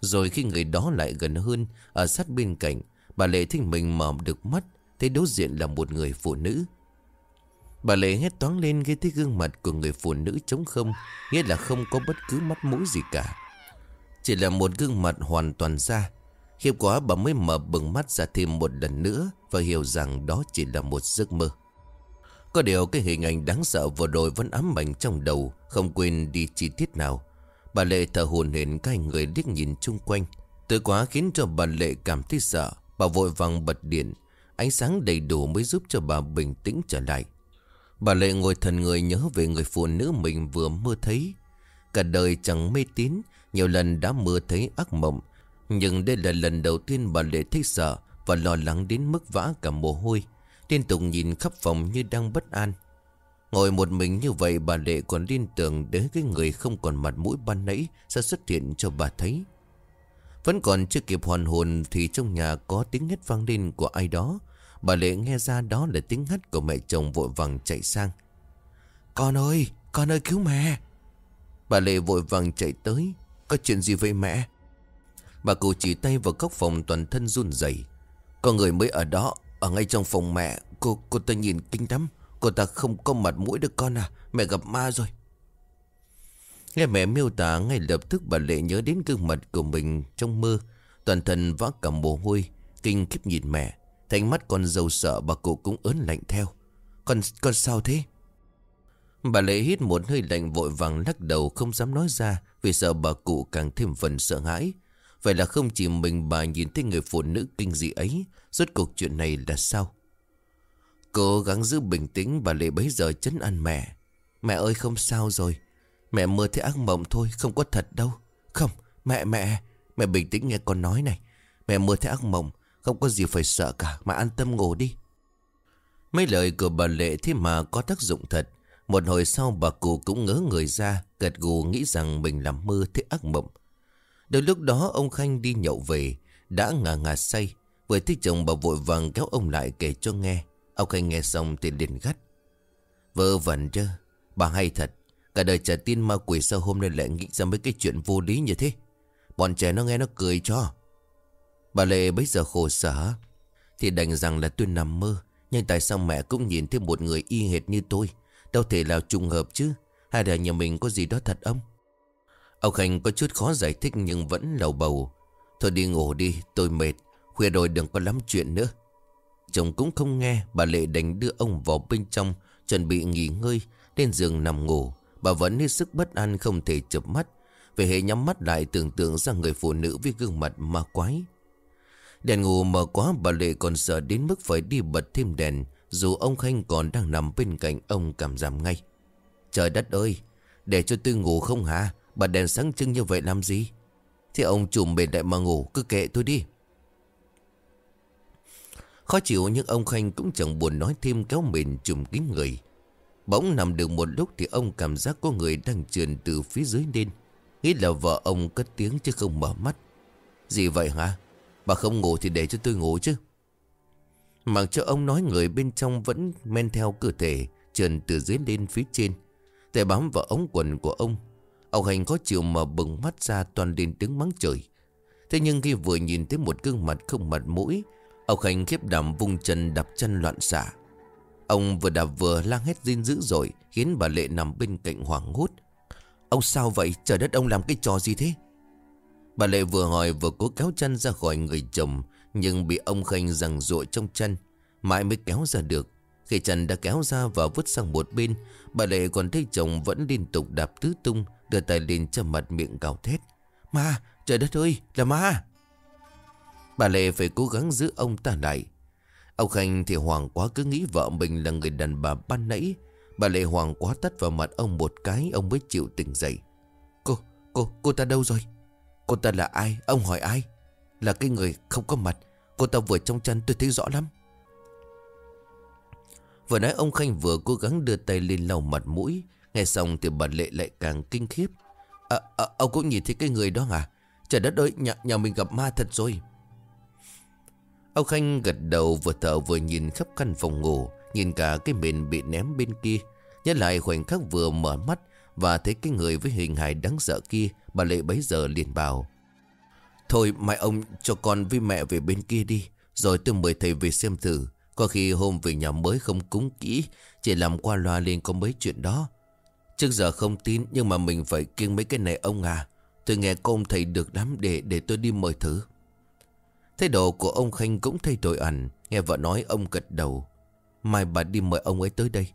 Rồi khi người đó lại gần hơn, Ở sát bên cạnh, Bà Lệ thấy mình mở được mắt, Thấy đối diện là một người phụ nữ. Bà Lệ hét toán lên khi thấy gương mặt của người phụ nữ trống không, Nghĩa là không có bất cứ mắt mũi gì cả. Chỉ là một gương mặt hoàn toàn ra Khiếp quá bà mới mở bừng mắt ra thêm một lần nữa Và hiểu rằng đó chỉ là một giấc mơ. Có điều cái hình ảnh đáng sợ vừa rồi vẫn ám ảnh trong đầu, Không quên đi chi tiết nào. Bà Lệ thở hồn hển các người liếc nhìn chung quanh. Từ quá khiến cho bà Lệ cảm thấy sợ, Bà vội vàng bật điện. Ánh sáng đầy đủ mới giúp cho bà bình tĩnh trở lại. Bà Lệ ngồi thần người nhớ về người phụ nữ mình vừa mơ thấy. Cả đời chẳng mê tín, Nhiều lần đã mơ thấy ác mộng. Nhưng đây là lần đầu tiên bà Lệ thấy sợ Và lo lắng đến mức vã cả mồ hôi. Liên tục nhìn khắp phòng như đang bất an. Ngồi một mình như vậy bà Lệ còn liên tưởng đến cái người không còn mặt mũi ban nãy sẽ xuất hiện cho bà thấy. Vẫn còn chưa kịp hoàn hồn thì trong nhà có tiếng hét vang lên của ai đó. Bà Lệ nghe ra đó là tiếng hét của mẹ chồng vội vàng chạy sang. Con ơi, con ơi cứu mẹ. Bà Lệ vội vàng chạy tới. Có chuyện gì vậy mẹ? Bà cụ chỉ tay vào góc phòng toàn thân run rẩy. con người mới ở đó, ở ngay trong phòng mẹ. Cô, cô ta nhìn kinh lắm. Cô ta không có mặt mũi được con à? Mẹ gặp ma rồi. Nghe mẹ miêu tả ngay lập tức bà Lệ nhớ đến gương mặt của mình trong mơ. Toàn thân vã cả mồ hôi Kinh khiếp nhìn mẹ. Thành mắt con dâu sợ bà cụ cũng ớn lạnh theo. Con, con sao thế? Bà Lệ hít một hơi lạnh vội vàng lắc đầu không dám nói ra Vì sợ bà cụ càng thêm phần sợ hãi. Vậy là không chỉ mình bà nhìn thấy người phụ nữ kinh dị ấy Rốt cuộc chuyện này là sao? Cố gắng giữ bình tĩnh bà Lệ bấy giờ chấn an mẹ. Mẹ ơi, không sao rồi. Mẹ mơ thấy ác mộng thôi, không có thật đâu. Không, mẹ mẹ Mẹ bình tĩnh nghe con nói này. Mẹ mơ thấy ác mộng, Không có gì phải sợ cả, Mà an tâm ngủ đi. Mấy lời của bà Lệ thế mà có tác dụng thật. Một hồi sau, bà cụ cũng ngớ người ra, Gật gù nghĩ rằng mình làm mơ thấy ác mộng. Đến lúc đó, ông Khanh đi nhậu về, Đã ngà ngà say. Với thấy chồng bà vội vàng kéo ông lại kể cho nghe. Ông Khanh nghe xong thì liền gắt. Vơ vẩn chứ, Bà hay thật. Cả đời trả tin ma quỷ sao hôm nay lại nghĩ ra mấy cái chuyện vô lý như thế. Bọn trẻ nó nghe nó cười cho. Bà Lệ bây giờ khổ sở. Thì đành rằng là tôi nằm mơ, Nhưng tại sao mẹ cũng nhìn thấy một người y hệt như tôi? Đâu thể là trùng hợp chứ? Hay là nhà mình có gì đó thật ông Ông Khanh có chút khó giải thích nhưng vẫn lầu bầu. Thôi đi ngủ đi, tôi mệt. Khuya rồi đừng có lắm chuyện nữa. Chồng cũng không nghe, Bà Lệ đánh đưa ông vào bên trong, Chuẩn bị nghỉ ngơi, Lên giường nằm ngủ. Bà vẫn hết sức bất an, không thể chập mắt. Về hệ nhắm mắt lại, tưởng tượng ra người phụ nữ với gương mặt ma quái. Đèn ngủ mở quá, bà Lệ còn sợ đến mức phải đi bật thêm đèn, Dù ông Khanh còn đang nằm bên cạnh ông cảm giảm ngay. Trời đất ơi, Để cho tôi ngủ không hả? Bà đèn sáng trưng như vậy làm gì? Thế ông chùm bề đại mà ngủ, cứ kệ tôi đi. Khó chịu nhưng ông Khanh cũng chẳng buồn nói thêm kéo mình trùm kín người. Bỗng nằm được một lúc thì ông cảm giác có người đang trườn từ phía dưới lên. Nghĩ là vợ ông cất tiếng chứ không mở mắt. Gì vậy hả? Bà không ngủ thì để cho tôi ngủ chứ. Mặc cho ông nói người bên trong vẫn men theo cơ thể, trườn từ dưới lên phía trên. Tay bám vào ống quần của ông. Ông Hành có chịu mà bừng mắt ra toàn lên tiếng mắng trời. Thế nhưng khi vừa nhìn thấy một gương mặt không mặt mũi Ông Khanh khiếp đảm vung chân đập chân loạn xạ. Ông vừa đạp vừa lang hét dinh dữ rồi, Khiến bà Lệ nằm bên cạnh hoảng hốt. Ông sao vậy? Trời đất, ông làm cái trò gì thế? Bà Lệ vừa hỏi vừa cố kéo chân ra khỏi người chồng, Nhưng bị ông Khanh rằng rụa trong chân, Mãi mới kéo ra được. Khi chân đã kéo ra và vứt sang một bên, Bà Lệ còn thấy chồng vẫn liên tục đạp tứ tung, Đưa tay lên cho mặt miệng gào thét. Ma, trời đất ơi, là ma! Bà Lệ phải cố gắng giữ ông ta lại. Ông Khanh thì hoàng quá cứ nghĩ vợ mình là người đàn bà ban nãy. Bà Lệ Hoàng quá tắt vào mặt ông một cái Ông mới chịu tỉnh dậy. Cô, cô, cô ta đâu rồi? Cô ta là ai, ông hỏi ai? Là cái người không có mặt. Cô ta vừa trong chân tôi thấy rõ lắm. Vừa nói ông Khanh vừa cố gắng đưa tay lên lau mặt mũi. Nghe xong thì bà Lệ lại càng kinh khiếp. À, à, Ông cũng nhìn thấy cái người đó à? Trời đất ơi nhà, nhà mình gặp ma thật rồi. Ông Khanh gật đầu vừa thở vừa nhìn khắp căn phòng ngủ, Nhìn cả cái mền bị ném bên kia. Nhớ lại khoảnh khắc vừa mở mắt Và thấy cái người với hình hài đáng sợ kia, Bà Lệ bấy giờ liền bảo, Thôi mai ông cho con với mẹ về bên kia đi, Rồi tôi mời thầy về xem thử. Có khi hôm về nhà mới không cúng kỹ, Chỉ làm qua loa lên có mấy chuyện đó. Trước giờ không tin, Nhưng mà mình phải kiêng mấy cái này ông à. Tôi nghe công thầy được lắm để để tôi đi mời thử. Thái độ của ông Khanh cũng thay đổi ẩn Nghe vợ nói, ông gật đầu. Mai bà đi mời ông ấy tới đây.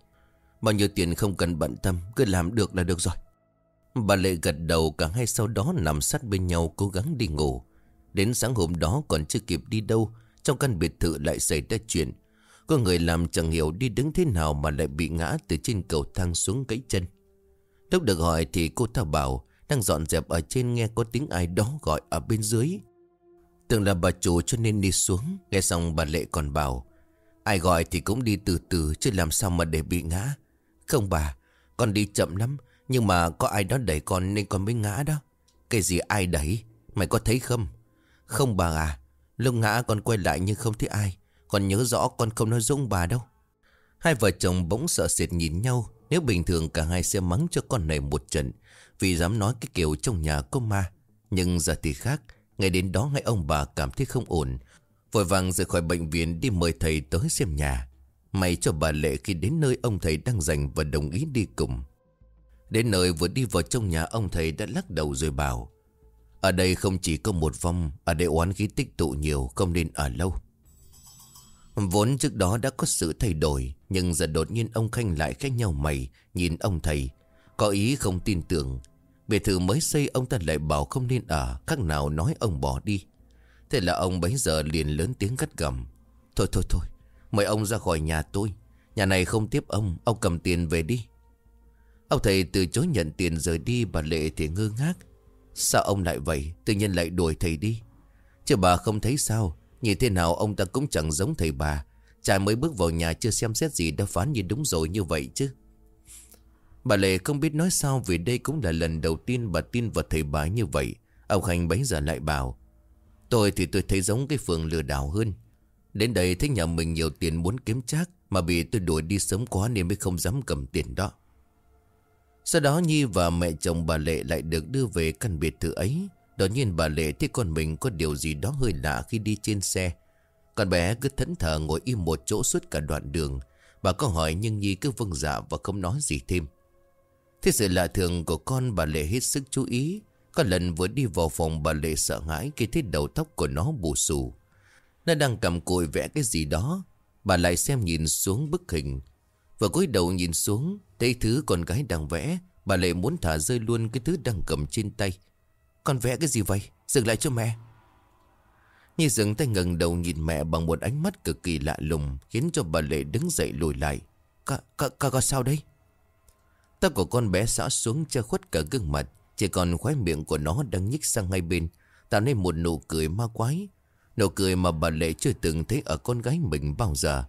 Bao nhiêu tiền không cần bận tâm, Cứ làm được là được rồi. Bà Lệ gật đầu, cả hai sau đó nằm sát bên nhau, cố gắng đi ngủ. Đến sáng hôm đó còn chưa kịp đi đâu, Trong căn biệt thự lại xảy ra chuyện. Có người làm chẳng hiểu đi đứng thế nào Mà lại bị ngã từ trên cầu thang xuống gãy chân. Lúc được hỏi thì cô ta bảo, Đang dọn dẹp ở trên nghe có tiếng ai đó gọi ở bên dưới. Tưởng là bà chủ cho nên đi xuống. Nghe xong bà Lệ còn bảo, Ai gọi thì cũng đi từ từ Chứ làm sao mà để bị ngã. Không bà, Con đi chậm lắm, Nhưng mà có ai đó đẩy con nên con mới ngã đó. Cái gì ai đẩy? Mày có thấy không? Không bà à Lúc ngã con quay lại nhưng không thấy ai. Con nhớ rõ con không nói dũng bà đâu. Hai vợ chồng bỗng sợ sệt nhìn nhau. Nếu bình thường cả hai sẽ mắng cho con này một trận, Vì dám nói cái kiểu trong nhà có ma. Nhưng giờ thì khác ngay đến đó ngay ông bà cảm thấy không ổn. Vội vàng rời khỏi bệnh viện đi mời thầy tới xem nhà. May cho bà Lệ khi đến nơi ông thầy đang dành và đồng ý đi cùng. Đến nơi vừa đi vào trong nhà, ông thầy đã lắc đầu rồi bảo, Ở đây không chỉ có một vong, Ở đây oán khí tích tụ nhiều, không nên ở lâu. Vốn trước đó đã có sự thay đổi, Nhưng giờ đột nhiên ông Khanh lại khách nhau mày, Nhìn ông thầy. Có ý không tin tưởng Biệt thự mới xây, ông ta lại bảo không nên ở. Khác nào nói ông bỏ đi. Thế là ông bấy giờ liền lớn tiếng gắt gầm. Thôi thôi thôi, Mời ông ra khỏi nhà tôi. Nhà này không tiếp ông Ông cầm tiền về đi. Ông thầy từ chối nhận tiền rời đi, Bà Lệ thì ngơ ngác. Sao ông lại vậy? Tự nhiên lại đuổi thầy đi. Chứ bà không thấy sao. Như thế nào ông ta cũng chẳng giống thầy bà. Chả mới bước vào nhà chưa xem xét gì đã phán như đúng rồi như vậy chứ. Bà Lệ không biết nói sao vì đây cũng là lần đầu tiên bà tin vào thầy bà như vậy. Ông Khanh bấy giờ lại bảo. Tôi thì tôi thấy giống cái phường lừa đảo hơn. Đến đây thấy nhà mình nhiều tiền muốn kiếm chắc mà bị tôi đuổi đi sớm quá nên mới không dám cầm tiền đó. Sau đó Nhi và mẹ chồng bà Lệ lại được đưa về căn biệt thự ấy. Đột nhiên bà Lệ thấy con mình có điều gì đó hơi lạ khi đi trên xe. Con bé cứ thẫn thờ ngồi im một chỗ suốt cả đoạn đường. Bà có hỏi nhưng Nhi cứ vâng dạ và không nói gì thêm. Thế sự lạ thường của con bà Lệ hết sức chú ý. Có lần vừa đi vào phòng bà Lệ sợ hãi khi thấy đầu tóc của nó bù xù. Nó đang cầm cùi vẽ cái gì đó. Bà lại xem nhìn xuống bức hình. và cúi đầu nhìn xuống, thấy thứ con gái đang vẽ. Bà Lệ muốn thả rơi luôn cái thứ đang cầm trên tay. Con vẽ cái gì vậy? Dừng lại cho mẹ. Nhi dừng tay ngẩng đầu nhìn mẹ bằng một ánh mắt cực kỳ lạ lùng khiến cho bà Lệ đứng dậy lùi lại. Cả, cả, cả, cả sao đây? Tóc của con bé xõa xuống che khuất cả gương mặt, Chỉ còn khóe miệng của nó đang nhích sang hai bên, Tạo nên một nụ cười ma quái. Nụ cười mà bà Lệ chưa từng thấy ở con gái mình bao giờ.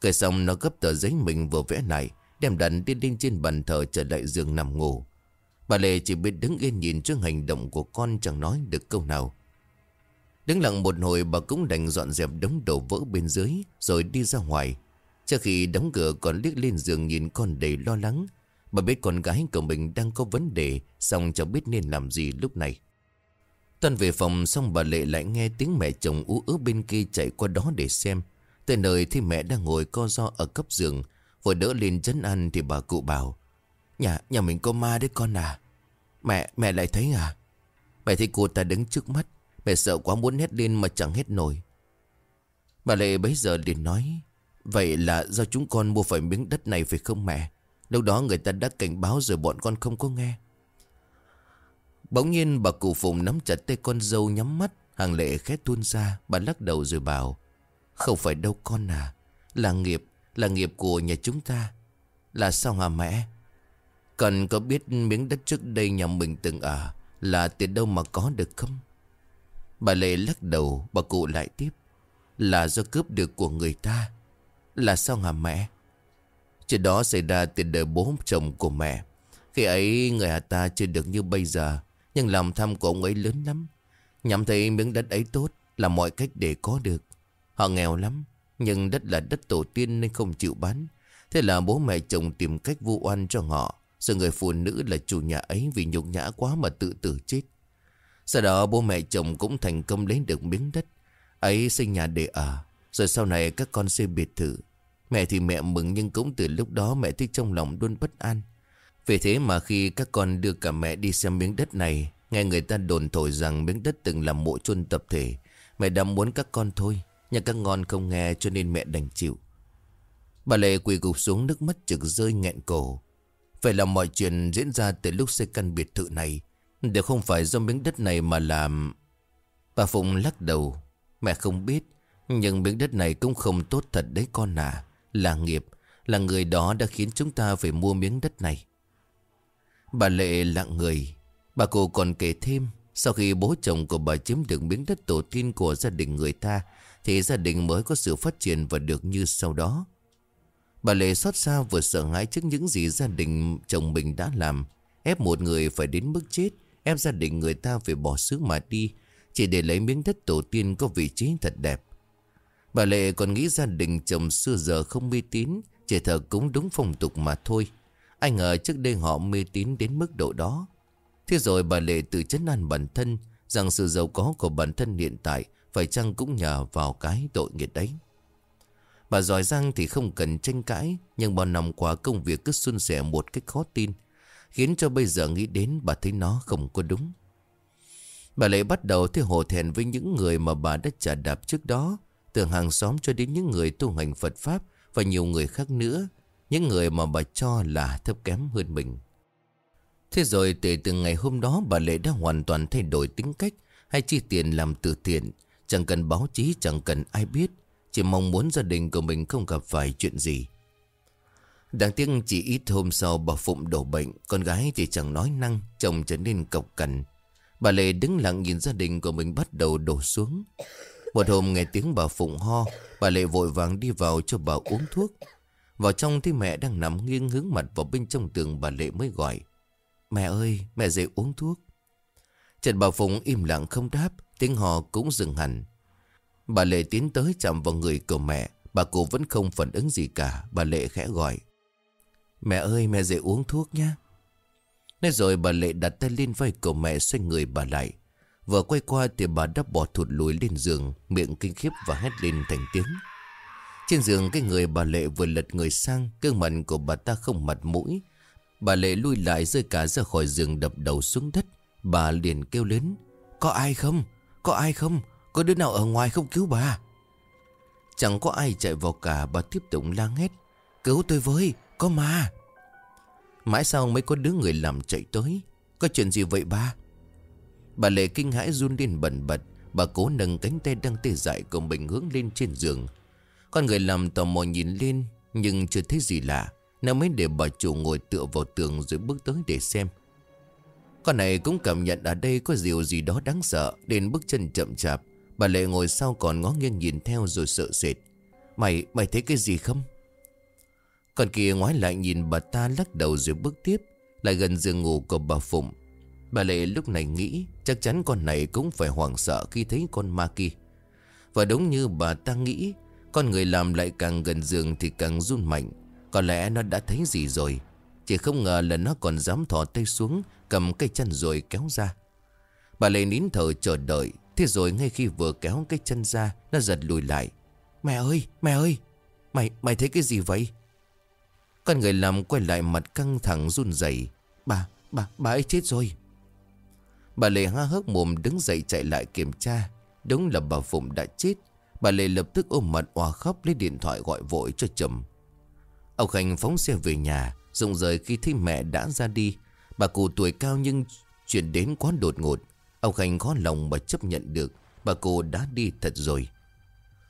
Cười xong, nó gấp tờ giấy mình vừa vẽ lại, Đem đặt đi lên trên bàn thờ trở lại giường nằm ngủ. Bà Lệ chỉ biết đứng yên nhìn trước hành động của con chẳng nói được câu nào. Đứng lặng một hồi, bà cũng đành dọn dẹp đống đồ vỡ bên dưới, Rồi đi ra ngoài. Trước khi đóng cửa, còn liếc lên giường nhìn con đầy lo lắng. Bà biết con gái của mình đang có vấn đề Xong chẳng biết nên làm gì lúc này. Tuần về phòng xong bà Lệ lại nghe tiếng mẹ chồng ú ớ bên kia chạy qua đó để xem. Tới nơi thì mẹ đang ngồi co do ở cấp giường Vừa đỡ lên chấn ăn thì bà cụ bảo Nhà, nhà mình có ma đấy con à. Mẹ, mẹ lại thấy à? Mẹ thấy cô ta đứng trước mắt Mẹ sợ quá muốn hét lên mà chẳng hết nổi. Bà Lệ bấy giờ liền nói Vậy là do chúng con mua phải miếng đất này phải không mẹ? Lúc đó người ta đã cảnh báo rồi bọn con không có nghe. Bỗng nhiên bà cụ phụng nắm chặt tay con dâu nhắm mắt, Hàng lệ khét tuôn ra. Bà lắc đầu rồi bảo, Không phải đâu con à Là nghiệp Là nghiệp của nhà chúng ta. Là sao hả mẹ? Cần có biết miếng đất trước đây nhà mình từng ở Là tiền đâu mà có được không? Bà Lệ lắc đầu, Bà cụ lại tiếp, Là do cướp được của người ta. Là sao hả mẹ? Chuyện đó xảy ra tiền đời bố chồng của mẹ. Khi ấy, người Hà ta chưa được như bây giờ, Nhưng lòng tham của ông ấy lớn lắm. Nhắm thấy miếng đất ấy tốt Là mọi cách để có được. Họ nghèo lắm, Nhưng đất là đất tổ tiên nên không chịu bán. Thế là bố mẹ chồng tìm cách vu oan cho họ Rồi người phụ nữ là chủ nhà ấy Vì nhục nhã quá mà tự tử chết. Sau đó, bố mẹ chồng cũng thành công lấy được miếng đất. Ấy xây nhà để ở, Rồi sau này các con xây biệt thự. Mẹ thì mẹ mừng nhưng cũng từ lúc đó mẹ thích trong lòng luôn bất an. Vì thế mà khi các con đưa cả mẹ đi xem miếng đất này, Nghe người ta đồn thổi rằng miếng đất từng là mộ chôn tập thể, Mẹ đã muốn các con thôi, Nhưng các ngon không nghe cho nên mẹ đành chịu. Bà Lệ quỳ gục xuống nước mắt trực rơi nghẹn cổ. Phải là mọi chuyện diễn ra từ lúc xây căn biệt thự này, Đều không phải do miếng đất này mà làm. Bà Phụng lắc đầu. Mẹ không biết, Nhưng miếng đất này cũng không tốt thật đấy con à. Là nghiệp, Là người đó đã khiến chúng ta phải mua miếng đất này. Bà Lệ lặng người. Bà cô còn kể thêm, Sau khi bố chồng của bà chiếm được miếng đất tổ tiên của gia đình người ta, Thì gia đình mới có sự phát triển và được như sau đó. Bà Lệ xót xa vừa sợ hãi trước những gì gia đình chồng mình đã làm, Ép một người phải đến mức chết, Ép gia đình người ta phải bỏ xứ mà đi, Chỉ để lấy miếng đất tổ tiên có vị trí thật đẹp. Bà Lệ còn nghĩ gia đình chồng xưa giờ không mê tín, Chỉ thờ cúng đúng phong tục mà thôi. Ai ngờ trước đây họ mê tín đến mức độ đó. Thế rồi bà Lệ tự chấn an bản thân, Rằng sự giàu có của bản thân hiện tại Phải chăng cũng nhờ vào cái tội nghiệp đấy. Bà giỏi giang thì không cần tranh cãi, Nhưng bao năm qua công việc cứ xuân sẻ một cách khó tin, Khiến cho bây giờ nghĩ đến bà thấy nó không có đúng. Bà lệ bắt đầu thấy hổ thẹn với những người mà bà đã trả đạp trước đó từ hàng xóm cho đến những người tu hành Phật Pháp Và nhiều người khác nữa, Những người mà bà cho là thấp kém hơn mình. Thế rồi từ từ ngày hôm đó, bà Lệ đã hoàn toàn thay đổi tính cách, Hay chi tiền làm từ thiện. Chẳng cần báo chí, chẳng cần ai biết, Chỉ mong muốn gia đình của mình không gặp phải chuyện gì. Đáng tiếc chỉ ít hôm sau bà Phụng đổ bệnh, Con gái thì chẳng nói năng, Chồng trở nên cộc cằn. Bà Lệ đứng lặng nhìn gia đình của mình bắt đầu đổ xuống. Một hôm nghe tiếng bà Phụng ho, Bà Lệ vội vàng đi vào cho bà uống thuốc. Vào trong thấy mẹ đang nằm nghiêng hướng mặt vào bên trong tường bà Lệ mới gọi, Mẹ ơi, mẹ dậy uống thuốc. Trần bà Phụng im lặng không đáp, Tiếng hò cũng dừng hẳn. Bà Lệ tiến tới chạm vào người của mẹ, Bà cụ vẫn không phản ứng gì cả, Bà Lệ khẽ gọi, Mẹ ơi, mẹ dậy uống thuốc nhé. Nói rồi bà Lệ đặt tay lên vai của mẹ xoay người bà lại. Vừa quay qua thì bà đã bỏ thụt lùi lên giường Miệng kinh khiếp và hét lên thành tiếng Trên giường cái người bà Lệ vừa lật người sang Cương mặt của bà ta không mặt mũi Bà Lệ lui lại rơi cả ra khỏi giường đập đầu xuống đất Bà liền kêu lớn Có ai không? Có ai không? Có đứa nào ở ngoài không cứu bà? Chẳng có ai chạy vào cả Bà tiếp tục la hét Cứu tôi với, có ma Mãi sau mới có đứa người làm chạy tới Có chuyện gì vậy ba? Bà Lệ kinh hãi run lên bẩn bật. Bà cố nâng cánh tay đang tê dại của mình hướng lên trên giường. Con người làm tò mò nhìn lên Nhưng chưa thấy gì lạ. Nên mới để bà chủ ngồi tựa vào tường rồi bước tới để xem. Con này cũng cảm nhận ở đây có điều gì đó đáng sợ Đến bước chân chậm chạp. Bà Lệ ngồi sau còn ngó nghiêng nhìn theo rồi sợ sệt. Mày, mày thấy cái gì không? Con kia ngoái lại nhìn bà ta lắc đầu rồi bước tiếp Lại gần giường ngủ của bà Phụng. Bà Lệ lúc này nghĩ Chắc chắn con này cũng phải hoảng sợ khi thấy con ma kia. Và đúng như bà ta nghĩ, Con người làm lại càng gần giường thì càng run mạnh. Có lẽ nó đã thấy gì rồi, Chỉ không ngờ là nó còn dám thò tay xuống, Cầm cây chân rồi kéo ra. Bà lệ nín thở chờ đợi, Thế rồi ngay khi vừa kéo cái chân ra, Nó giật lùi lại. Mẹ ơi mẹ ơi, Mày mày thấy cái gì vậy? Con người làm quay lại mặt căng thẳng run rẩy. Bà bà bà ấy chết rồi. Bà Lê ha hớt mồm đứng dậy chạy lại kiểm tra. Đúng là bà Phụng đã chết. Bà Lê lập tức ôm mặt òa khóc lấy điện thoại gọi vội cho chồng. Ông Khanh phóng xe về nhà, Rụng rời khi thấy mẹ đã ra đi. Bà cụ tuổi cao nhưng chuyện đến quá đột ngột. Ông Khanh khó lòng mà chấp nhận được, Bà cụ đã đi thật rồi.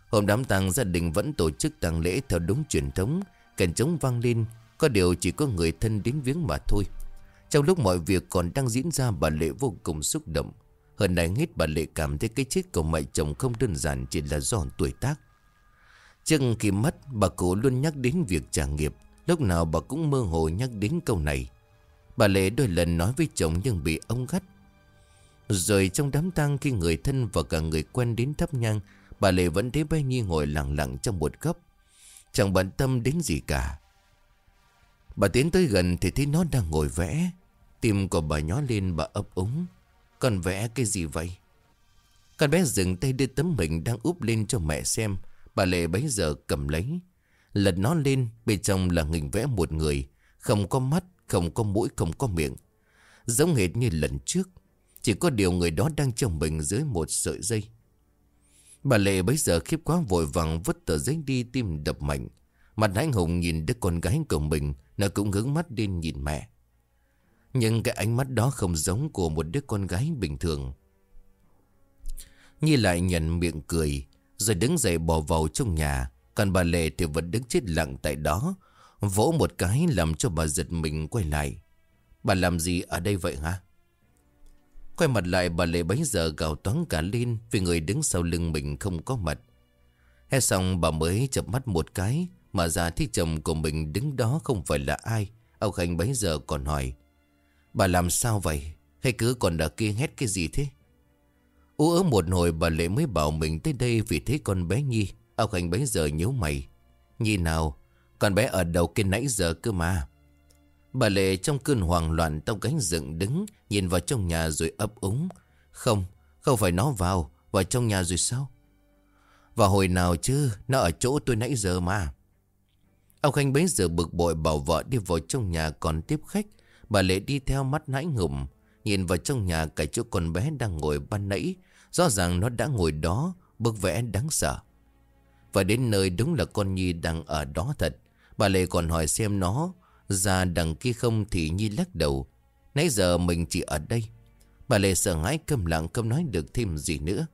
Hôm đám tang gia đình vẫn tổ chức tang lễ theo đúng truyền thống cảnh trống vang lên, Có điều chỉ có người thân đến viếng mà thôi. Trong lúc mọi việc còn đang diễn ra, bà Lệ vô cùng xúc động. Hơn này hết, bà Lệ cảm thấy cái chết của mẹ chồng không đơn giản chỉ là do tuổi tác. Trước khi mất, bà cụ luôn nhắc đến việc trả nghiệp. Lúc nào bà cũng mơ hồ nhắc đến câu này. Bà Lệ đôi lần nói với chồng nhưng bị ông gắt. Rồi trong đám tang, khi người thân và cả người quen đến thắp nhang, Bà Lệ vẫn thấy bé Nhi ngồi lặng lặng trong một góc. Chẳng bận tâm đến gì cả. Bà tiến tới gần thì thấy nó đang ngồi vẽ. Tim của bà nhó lên bà ấp úng. Con vẽ cái gì vậy? Con bé dừng tay đưa tấm mình đang úp lên cho mẹ xem. Bà Lệ bấy giờ cầm lấy. Lật nó lên Bên trong là hình vẽ một người. Không có mắt, không có mũi, không có miệng. Giống hệt như lần trước. Chỉ có điều người đó đang trồng mình dưới một sợi dây. Bà Lệ bấy giờ khiếp quá vội vàng vứt tờ giấy đi tim đập mạnh. Mặt anh Hùng nhìn đứa con gái của mình Nó cũng hướng mắt lên nhìn mẹ. Nhưng cái ánh mắt đó không giống của một đứa con gái bình thường. Nhi lại nhận miệng cười, Rồi đứng dậy bỏ vào trong nhà. Còn bà Lệ thì vẫn đứng chết lặng tại đó, Vỗ một cái làm cho bà giật mình quay lại. Bà làm gì ở đây vậy hả? Quay mặt lại, bà Lệ bấy giờ gào toán cả lên Vì người đứng sau lưng mình không có mặt. Hết xong, bà mới chập mắt một cái, Mà ra thấy chồng của mình đứng đó không phải là ai. Ông Khanh bấy giờ còn hỏi Bà làm sao vậy? Hay cứ còn đã kia hét cái gì thế? Ú ớ một hồi bà Lệ mới bảo mình tới đây vì thấy con bé Nhi. Ông Khánh bấy giờ nhớ mày. Nhi nào Con bé ở đầu kia nãy giờ cơ mà? Bà Lệ trong cơn hoảng loạn tông cánh dựng đứng Nhìn vào trong nhà rồi ấp úng. Không, không phải nó vào Vào trong nhà rồi sao? Vào hồi nào chứ? Nó ở chỗ tôi nãy giờ mà. Ông Khanh bấy giờ bực bội bảo vợ đi vào trong nhà còn tiếp khách. Bà Lệ đi theo mắt nãy ngụm, Nhìn vào trong nhà cả chỗ con bé đang ngồi ban nãy. Rõ ràng nó đã ngồi đó, Bức vẽ đáng sợ. Và đến nơi đúng là con Nhi đang ở đó thật. Bà Lệ còn hỏi xem nó ra đằng kia không thì Nhi lắc đầu. Nãy giờ mình chỉ ở đây. Bà Lệ sợ hãi câm lặng không nói được thêm gì nữa.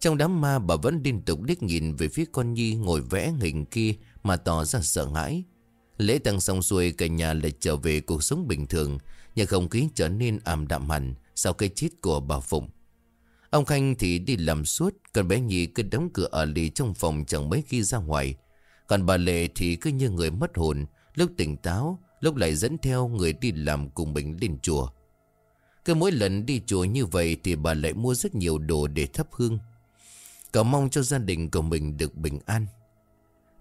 Trong đám ma bà vẫn liên tục liếc nhìn về phía con Nhi ngồi vẽ hình kia mà tỏ ra sợ hãi Lễ tăng xong xuôi, cả nhà lại trở về cuộc sống bình thường. Nhưng không khí trở nên ảm đạm hẳn sau cái chết của bà Phụng. Ông Khanh thì đi làm suốt, Còn bé Nhi cứ đóng cửa ở lì trong phòng chẳng mấy khi ra ngoài. Còn bà Lệ thì cứ như người mất hồn, Lúc tỉnh táo, Lúc lại dẫn theo người đi làm cùng mình lên chùa. Cứ mỗi lần đi chùa như vậy Thì bà lại mua rất nhiều đồ để thắp hương. Cầu mong cho gia đình của mình được bình an.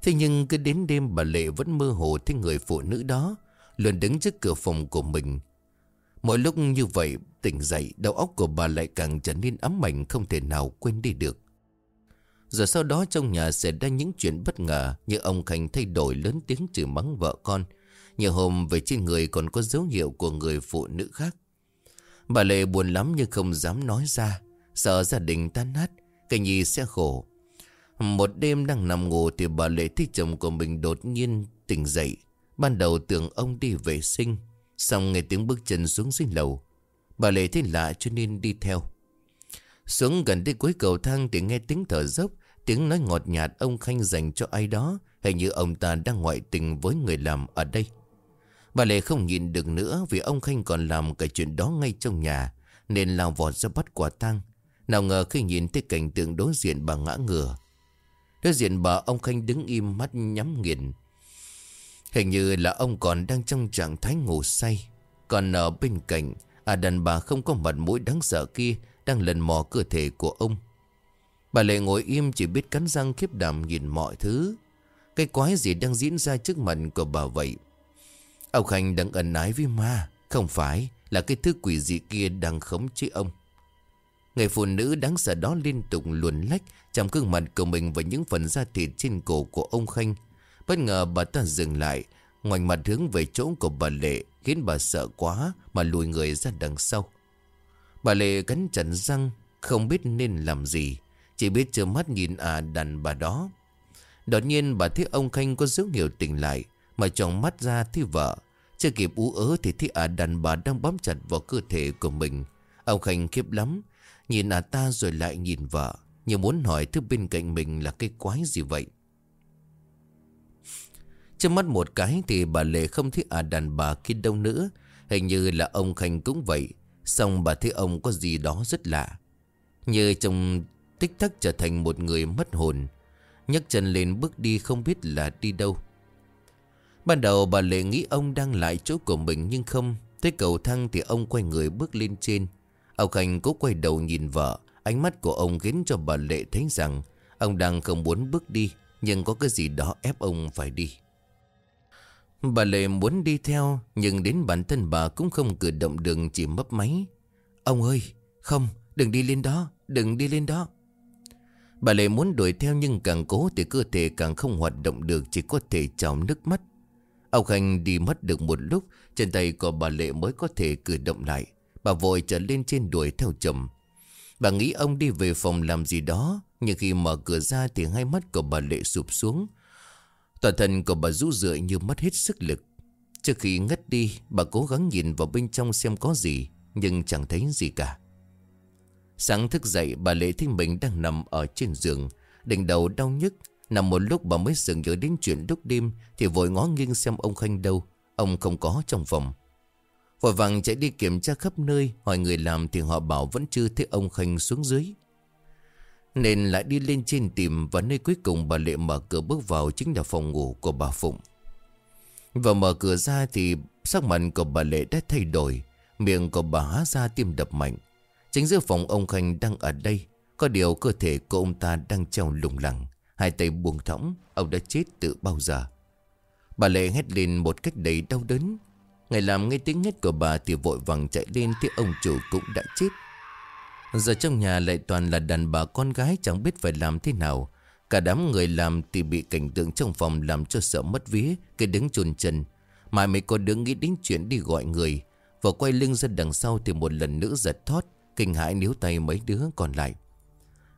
Thế nhưng cứ đến đêm bà Lệ vẫn mơ hồ thấy người phụ nữ đó Luôn đứng trước cửa phòng của mình. Mỗi lúc như vậy, tỉnh dậy, Đầu óc của bà lại càng trở nên ấm mạnh Không thể nào quên đi được. Rồi sau đó trong nhà xảy ra những chuyện bất ngờ Như ông Khánh thay đổi lớn tiếng chửi mắng vợ con. Nhiều hôm về trên người còn có dấu hiệu của người phụ nữ khác. Bà Lệ buồn lắm nhưng không dám nói ra. Sợ gia đình tan nát, Cái nhi sẽ khổ. Một đêm đang nằm ngủ Thì bà Lệ thấy chồng của mình đột nhiên tỉnh dậy. Ban đầu tưởng ông đi vệ sinh, Xong nghe tiếng bước chân xuống dưới lầu. Bà Lệ thấy lạ cho nên đi theo. Xuống gần tới cuối cầu thang Thì nghe tiếng thở dốc, Tiếng nói ngọt nhạt ông Khanh dành cho ai đó, Hình như ông ta đang ngoại tình với người làm ở đây. Bà Lệ không nhìn được nữa Vì ông Khanh còn làm cái chuyện đó ngay trong nhà, Nên lao vọt ra bắt quả tang. Nào ngờ khi nhìn thấy cảnh tượng đối diện bà ngã ngửa Đối diện bà ông Khanh đứng im mắt nhắm nghiền. Hình như là ông còn đang trong trạng thái ngủ say. Còn ở bên cạnh À đàn bà không có mặt mũi đáng sợ kia Đang lần mò cơ thể của ông. Bà Lệ ngồi im chỉ biết cắn răng khiếp đảm nhìn mọi thứ. Cái quái gì đang diễn ra trước mặt của bà vậy? Ông Khanh đang ẩn ái với ma, Không phải là cái thứ quỷ dị kia đang khống chế ông. Người phụ nữ đáng sợ đó liên tục luồn lách Trong gương mặt của mình và những phần da thịt trên cổ của ông Khanh. Bất ngờ bà ta dừng lại, Ngoảnh mặt hướng về chỗ của bà Lệ, Khiến bà sợ quá Mà lùi người ra đằng sau. Bà Lệ cắn chặt răng, Không biết nên làm gì, Chỉ biết trơ mắt nhìn à đàn bà đó. Đột nhiên bà thấy ông Khanh có dấu hiệu tỉnh lại, Mà tròn mắt ra thấy vợ. Chưa kịp ú ớ thì thấy à đàn bà đang bám chặt vào cơ thể của mình. Ông Khanh khiếp lắm Nhìn à ta rồi lại nhìn vợ, Như muốn hỏi thứ bên cạnh mình là cái quái gì vậy? Trước mắt một cái thì bà Lệ không thấy à đàn bà kia đâu nữa. Hình như là ông Khanh cũng vậy. Xong bà thấy ông có gì đó rất lạ. Như trong tích tắc trở thành một người mất hồn. Nhấc chân lên bước đi không biết là đi đâu. Ban đầu bà Lệ nghĩ ông đang lại chỗ của mình nhưng không. Tới cầu thang thì ông quay người bước lên trên. Ông Khanh cố quay đầu nhìn vợ. Ánh mắt của ông khiến cho bà Lệ thấy rằng Ông đang không muốn bước đi, Nhưng có cái gì đó ép ông phải đi. Bà Lệ muốn đi theo, Nhưng đến bản thân bà cũng không cử động đường chỉ mấp máy. Ông ơi, Không, đừng đi lên đó, Đừng đi lên đó. Bà Lệ muốn đuổi theo nhưng càng cố thì cơ thể càng không hoạt động được, Chỉ có thể trào nước mắt. Ông Khanh đi mất được một lúc Chân tay của bà Lệ mới có thể cử động lại. Bà vội trở lên trên đuổi theo chồng. Bà nghĩ ông đi về phòng làm gì đó, Nhưng khi mở cửa ra thì hai mắt của bà Lệ sụp xuống. Toàn thân của bà rũ rượi như mất hết sức lực. Trước khi ngất đi, Bà cố gắng nhìn vào bên trong xem có gì, Nhưng chẳng thấy gì cả. Sáng thức dậy, bà Lệ thấy mình đang nằm ở trên giường, Đỉnh đầu đau nhức. Nằm một lúc bà mới dừng nhớ đến chuyện lúc đêm, Thì vội ngó nghiêng xem ông Khanh đâu. Ông không có trong phòng. Vội vàng chạy đi kiểm tra khắp nơi, Hỏi người làm thì họ bảo vẫn chưa thấy ông Khanh xuống dưới. Nên lại đi lên trên tìm Và nơi cuối cùng bà Lệ mở cửa bước vào Chính là phòng ngủ của bà Phụng. Và mở cửa ra thì Sắc mặt của bà Lệ đã thay đổi, Miệng của bà há ra tim đập mạnh. Chính giữa phòng ông Khanh đang ở đây, Có điều cơ thể của ông ta đang treo lủng lẳng, Hai tay buông thõng, Ông đã chết từ bao giờ. Bà Lệ hét lên một cách đầy đau đớn Ngày làm nghe tiếng hét của bà Thì vội vàng chạy lên Thì ông chủ cũng đã chết. Giờ trong nhà lại toàn là đàn bà con gái Chẳng biết phải làm thế nào. Cả đám người làm thì bị cảnh tượng trong phòng Làm cho sợ mất vía Cái đứng chồn chân. Mà mấy con đứa nghĩ đến chuyện đi gọi người. Và quay lưng ra đằng sau Thì một lần nữa giật thoát, Kinh hãi níu tay mấy đứa còn lại.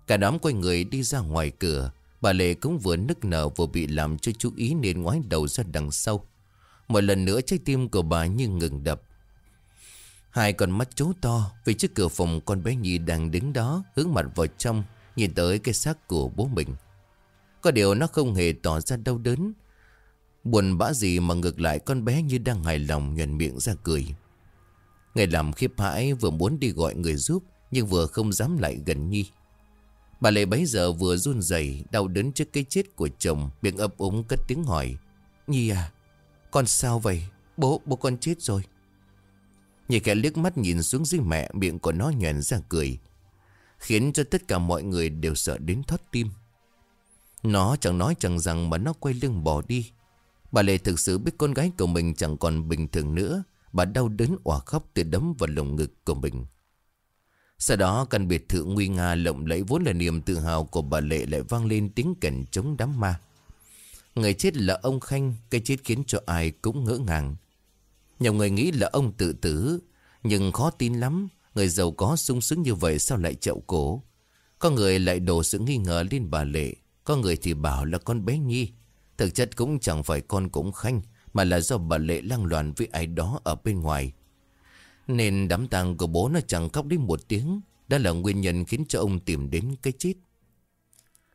Cả đám quay người đi ra ngoài cửa. Bà Lệ cũng vừa nức nở vừa bị làm cho chú ý nên ngoái đầu ra đằng sau. Một lần nữa trái tim của bà như ngừng đập. Hai con mắt chố to vì trước cửa phòng con bé Nhi đang đứng đó hướng mặt vào trong nhìn tới cái xác của bố mình. Có điều nó không hề tỏ ra đau đớn. Buồn bã gì mà ngược lại con bé như đang hài lòng nhuền miệng ra cười. Người làm khiếp hãi vừa muốn đi gọi người giúp nhưng vừa không dám lại gần Nhi. Bà Lệ bấy giờ vừa run rẩy đau đớn trước cái chết của chồng, miệng ấp úng cất tiếng hỏi. Nhi à, con sao vậy? Bố, bố con chết rồi. Nhị kẻ liếc mắt nhìn xuống dưới mẹ, miệng của nó nhoèn ra cười. Khiến cho tất cả mọi người đều sợ đến thoát tim. Nó chẳng nói chẳng rằng mà nó quay lưng bỏ đi. Bà Lệ thực sự biết con gái của mình chẳng còn bình thường nữa. Bà đau đớn òa khóc từ đấm vào lồng ngực của mình. Sau đó căn biệt thự nguy nga lộng lẫy vốn là niềm tự hào của bà Lệ lại vang lên tiếng cảnh chống đám ma. Người chết là ông Khanh, cái chết khiến cho ai cũng ngỡ ngàng. Nhiều người nghĩ là ông tự tử, nhưng khó tin lắm, người giàu có sung sướng như vậy sao lại chậu cổ. Có người lại đổ sự nghi ngờ lên bà Lệ, có người thì bảo là con bé Nhi. Thực chất cũng chẳng phải con cũng Khanh, mà là do bà Lệ lang loạn với ai đó ở bên ngoài. Nên đám tang của bố nó chẳng khóc đến một tiếng Đó là nguyên nhân khiến cho ông tìm đến cái chết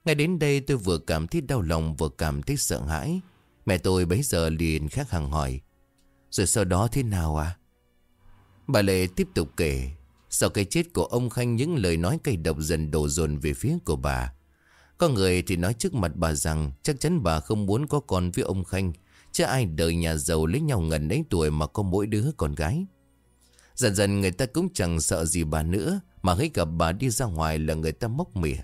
ngay đến đây tôi vừa cảm thấy đau lòng, vừa cảm thấy sợ hãi. Mẹ tôi bấy giờ liền khác hàng hỏi, Rồi sau đó thế nào à? Bà Lệ tiếp tục kể, Sau cái chết của ông Khanh, những lời nói cay độc dần đổ dồn về phía của bà. Có người thì nói trước mặt bà rằng Chắc chắn bà không muốn có con với ông Khanh Chứ ai đời nhà giàu lấy nhau ngần ấy tuổi mà có mỗi đứa con gái. Dần dần người ta cũng chẳng sợ gì bà nữa, Mà hãy gặp bà đi ra ngoài là người ta móc mỉa.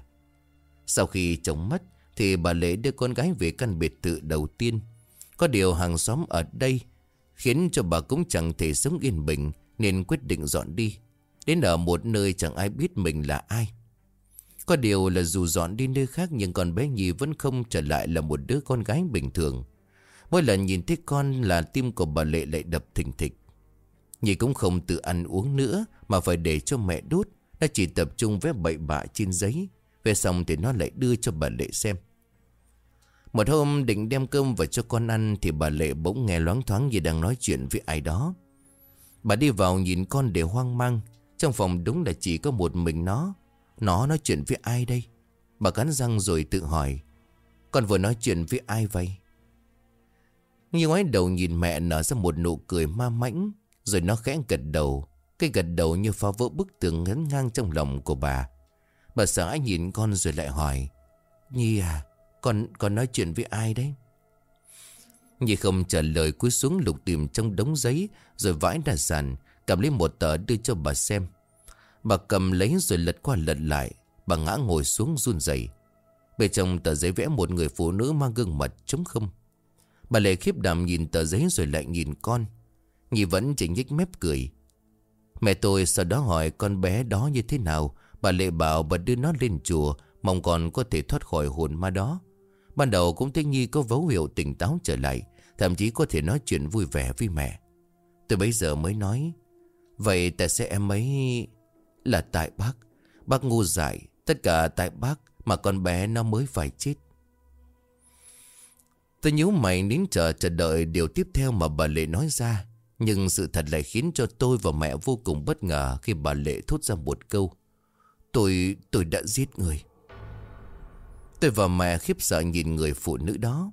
Sau khi chồng mất Thì bà Lệ đưa con gái về căn biệt thự đầu tiên. Có điều hàng xóm ở đây Khiến cho bà cũng chẳng thể sống yên bình, Nên quyết định dọn đi. Đến ở một nơi chẳng ai biết mình là ai. Có điều là dù dọn đi nơi khác Nhưng con bé Nhi vẫn không trở lại là một đứa con gái bình thường. Mỗi lần nhìn thấy con là tim của bà Lệ lại đập thình thịch. Nhi cũng không tự ăn uống nữa Mà phải để cho mẹ đút. Nó chỉ tập trung vẽ bậy bạ trên giấy. Về xong thì nó lại đưa cho bà Lệ xem. Một hôm định đem cơm vào cho con ăn Thì bà Lệ bỗng nghe loáng thoáng như đang nói chuyện với ai đó. Bà đi vào nhìn con để hoang mang. Trong phòng đúng là chỉ có một mình nó. Nó nói chuyện với ai đây? Bà cắn răng rồi tự hỏi. Con vừa nói chuyện với ai vậy? Như ngoái đầu nhìn mẹ nở ra một nụ cười ma mãnh, Rồi nó khẽ gật đầu. Cái gật đầu như phá vỡ bức tường ngấn ngang trong lòng của bà. Bà sợ nhìn con rồi lại hỏi Nhi à Con, con nói chuyện với ai đấy? Nhi không trả lời cúi xuống lục tìm trong đống giấy Rồi vãi ra sàn Cầm lấy một tờ đưa cho bà xem. Bà cầm lấy rồi lật qua lật lại Bà ngã ngồi xuống run rẩy. Bên trong tờ giấy vẽ một người phụ nữ mang gương mặt trống không. Bà Lệ khiếp đảm nhìn tờ giấy rồi lại nhìn con. Nhi vẫn chỉ nhích mép cười. Mẹ tôi sau đó hỏi con bé đó như thế nào Bà Lệ bảo bà đưa nó lên chùa, Mong con có thể thoát khỏi hồn ma đó. Ban đầu cũng thấy Nhi có dấu hiệu tỉnh táo trở lại, Thậm chí có thể nói chuyện vui vẻ với mẹ. Từ bây giờ mới nói, Vậy tại sao em ấy Là tại bác? Bác ngu dại, Tất cả tại bác Mà con bé nó mới phải chết. Tôi nhíu mày nín chờ chờ đợi điều tiếp theo mà bà Lệ nói ra, Nhưng sự thật lại khiến cho tôi và mẹ vô cùng bất ngờ Khi bà Lệ thốt ra một câu. Tôi, tôi đã giết người. Tôi và mẹ khiếp sợ nhìn người phụ nữ đó.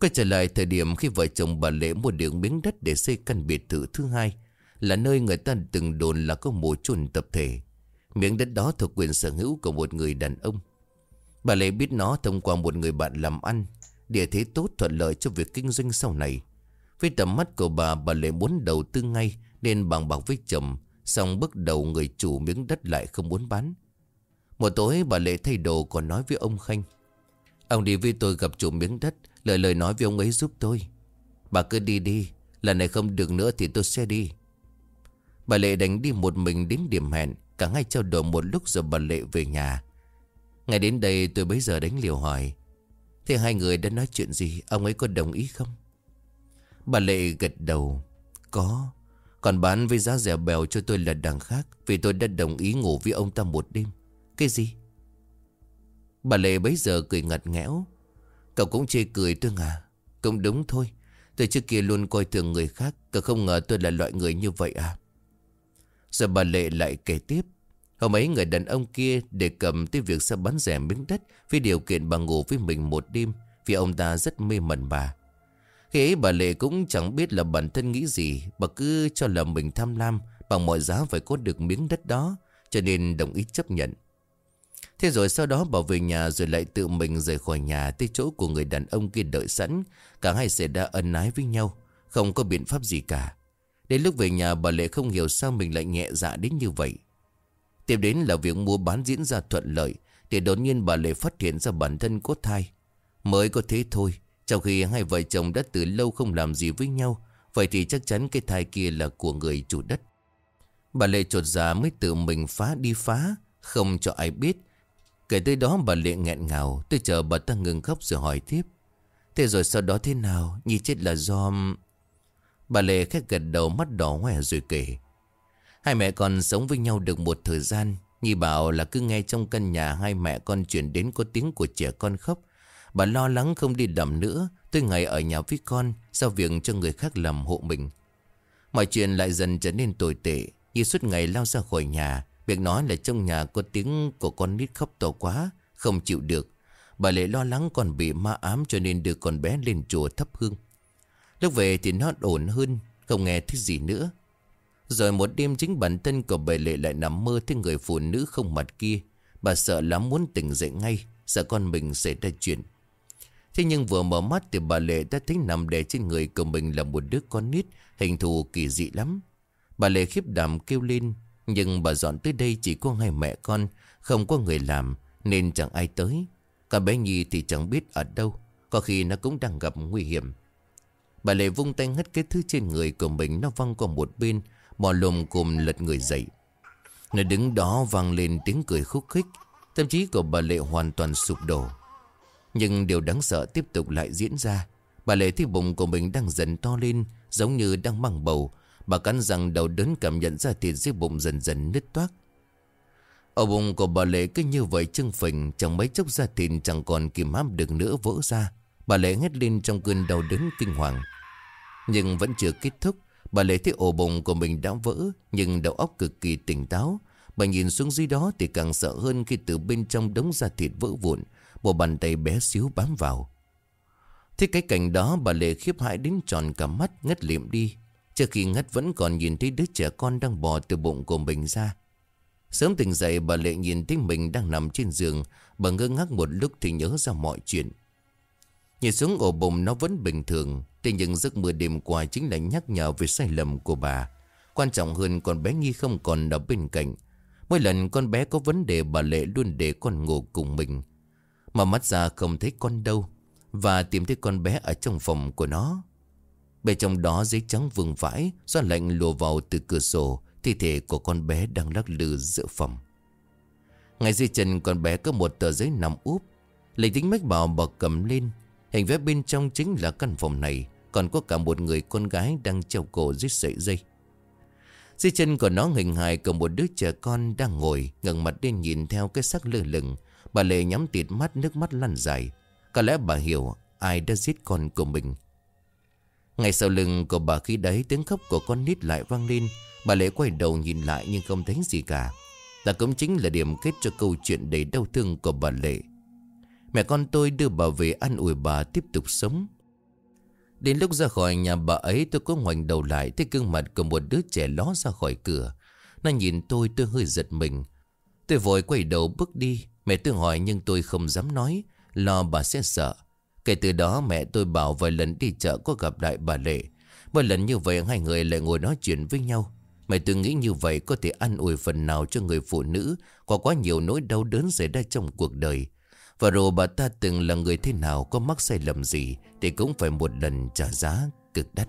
Quay trở lại thời điểm khi vợ chồng bà lễ mua được miếng đất để xây căn biệt thự thứ hai Là nơi người ta từng đồn là có mộ chôn tập thể. Miếng đất đó thuộc quyền sở hữu của một người đàn ông. Bà Lệ biết nó thông qua một người bạn làm ăn Địa thế tốt thuận lợi cho việc kinh doanh sau này. Với tầm mắt của bà Bà Lệ muốn đầu tư ngay Nên bằng bạc với chồng Xong bước đầu người chủ miếng đất lại không muốn bán. Một tối bà Lệ thay đồ còn nói với ông Khanh. Ông đi với tôi gặp chủ miếng đất, Lời lời nói với ông ấy giúp tôi. Bà cứ đi đi, Lần này không được nữa thì tôi sẽ đi. Bà Lệ đánh đi một mình đến điểm hẹn, Cả hai trao đổi một lúc rồi bà Lệ về nhà. Ngày đến đây tôi bấy giờ đánh liều hỏi, Thế hai người đã nói chuyện gì? Ông ấy có đồng ý không? Bà Lệ gật đầu, Có. Còn bán với giá rẻ bèo cho tôi là đằng khác, Vì tôi đã đồng ý ngủ với ông ta một đêm. Cái gì? Bà Lệ bấy giờ cười ngặt nghẽo. Cậu cũng chê cười tôi à Cũng đúng thôi. Tôi trước kia luôn coi thường người khác. Cậu không ngờ tôi là loại người như vậy à? Rồi bà Lệ lại kể tiếp. Hôm ấy người đàn ông kia đề cầm tới việc sẽ bán rẻ miếng đất Vì điều kiện bà ngủ với mình một đêm, Vì ông ta rất mê mẩn bà. Khi ấy bà Lệ cũng chẳng biết là bản thân nghĩ gì Bà cứ cho là mình tham lam Bằng mọi giá phải có được miếng đất đó Cho nên đồng ý chấp nhận Thế rồi sau đó bà về nhà rồi lại tự mình rời khỏi nhà tới chỗ của người đàn ông kia đợi sẵn. Cả hai sẽ đã ân ái với nhau, không có biện pháp gì cả. Đến lúc về nhà bà Lệ không hiểu sao mình lại nhẹ dạ đến như vậy. Tiếp đến là việc mua bán diễn ra thuận lợi, thì đột nhiên bà Lệ phát hiện ra bản thân có thai. Mới có thế thôi, trong khi hai vợ chồng đã từ lâu không làm gì với nhau, vậy thì chắc chắn cái thai kia là của người chủ đất. Bà Lệ trột giả mới tự mình phá đi phá, không cho ai biết. Kể tới đó bà Lệ nghẹn ngào Tôi chờ bà ta ngừng khóc rồi hỏi tiếp. Thế rồi sau đó thế nào? Nhi chết là do Bà Lệ khét gật đầu mắt đỏ hoe rồi kể. Hai mẹ con sống với nhau được một thời gian. Nhi bảo là cứ nghe trong căn nhà Hai mẹ con chuyển đến có tiếng của trẻ con khóc Bà lo lắng không đi làm nữa, Tôi ngày ở nhà với con Sao việc cho người khác làm hộ mình. Mọi chuyện lại dần trở nên tồi tệ. Như suốt ngày lao ra khỏi nhà, Việc nói là trong nhà có tiếng của con nít khóc to quá, Không chịu được. Bà Lệ lo lắng còn bị ma ám cho nên đưa con bé lên chùa thắp hương. Lúc về thì nó ổn hơn, Không nghe thấy gì nữa. Rồi một đêm chính bản thân của bà Lệ lại nằm mơ thấy người phụ nữ không mặt kia. Bà sợ lắm muốn tỉnh dậy ngay, Sợ con mình xảy ra chuyện. Thế nhưng vừa mở mắt thì bà Lệ đã thấy nằm đè trên người của mình là một đứa con nít, Hình thù kỳ dị lắm. Bà Lệ khiếp đảm kêu lên, nhưng bà dọn tới đây chỉ có hai mẹ con, Không có người làm, Nên chẳng ai tới. Cả bé Nhi thì chẳng biết ở đâu, Có khi nó cũng đang gặp nguy hiểm. Bà Lệ vung tay hất cái thứ trên người của mình, Nó văng qua một bên Bò lùm cùng lật người dậy. Nó đứng đó vang lên tiếng cười khúc khích, Tâm trí của bà Lệ hoàn toàn sụp đổ. Nhưng điều đáng sợ tiếp tục lại diễn ra. Bà Lệ thấy bụng của mình đang dần to lên, Giống như đang mang bầu. Bà cắn răng đầu đớn cảm nhận ra thịt dưới bụng dần dần nứt toác. Ở bụng của bà Lệ cứ như vậy chưng phình, Chẳng mấy chốc ra thịt chẳng còn kìm hãm được nữa vỡ ra. Bà Lệ hét lên trong cơn đau đớn kinh hoàng. Nhưng vẫn chưa kết thúc. Bà Lệ thấy ổ bụng của mình đã vỡ, Nhưng đầu óc cực kỳ tỉnh táo. Bà nhìn xuống dưới đó thì càng sợ hơn Khi từ bên trong đống da thịt vỡ vụn. Một bàn tay bé xíu bám vào Thế cái cảnh đó bà Lệ khiếp hãi đến tròn cả mắt, ngất liệm đi. Trước khi ngất vẫn còn nhìn thấy đứa trẻ con đang bò từ bụng của mình ra. Sớm tỉnh dậy, bà Lệ nhìn thấy mình đang nằm trên giường. Bà ngơ ngác một lúc thì nhớ ra mọi chuyện. Nhìn xuống ổ bụng nó vẫn bình thường. Thế nhưng giấc mơ đêm qua chính là nhắc nhở về sai lầm của bà. Quan trọng hơn con bé Nghi không còn ở bên cạnh. Mỗi lần con bé có vấn đề, bà Lệ luôn để con ngủ cùng mình. Mà mắt ra không thấy con đâu. Và tìm thấy con bé ở trong phòng của nó. Bên trong đó giấy trắng vương vãi, Do lạnh lùa vào từ cửa sổ, Thi thể của con bé đang lắc lư giữa phòng Ngay dưới chân con bé có một tờ giấy nằm úp Lấy tính mách bảo bà cầm lên Hình vẽ bên trong chính là căn phòng này, Còn có cả một người con gái đang treo cổ dưới sợi dây Dưới chân của nó hình hài cầm một đứa trẻ con đang ngồi, ngẩng mặt lên nhìn theo cái xác lơ lửng Bà Lệ nhắm tịt mắt, nước mắt lăn dài. Có lẽ bà hiểu ai đã giết con của mình. Ngay sau lưng của bà khi đấy, tiếng khóc của con nít lại vang lên. Bà Lệ quay đầu nhìn lại nhưng không thấy gì cả. Đó cũng chính là điểm kết cho câu chuyện đầy đau thương của bà Lệ Mẹ con tôi đưa bà về ăn ủi bà tiếp tục sống. Đến lúc ra khỏi nhà bà ấy, tôi có ngoảnh đầu lại Thấy gương mặt của một đứa trẻ ló ra khỏi cửa. Nó nhìn tôi tôi hơi giật mình. Tôi vội quay đầu bước đi. Mẹ tôi hỏi nhưng tôi không dám nói, Lo bà sẽ sợ. Kể từ đó mẹ tôi bảo vài lần đi chợ có gặp lại bà Lệ. Vài lần như vậy hai người lại ngồi nói chuyện với nhau. Mẹ tôi nghĩ như vậy có thể ăn ủi phần nào cho người phụ nữ Có quá nhiều nỗi đau đớn xảy ra trong cuộc đời. Và rồi bà ta từng là người thế nào, có mắc sai lầm gì Thì cũng phải một lần trả giá cực đắt.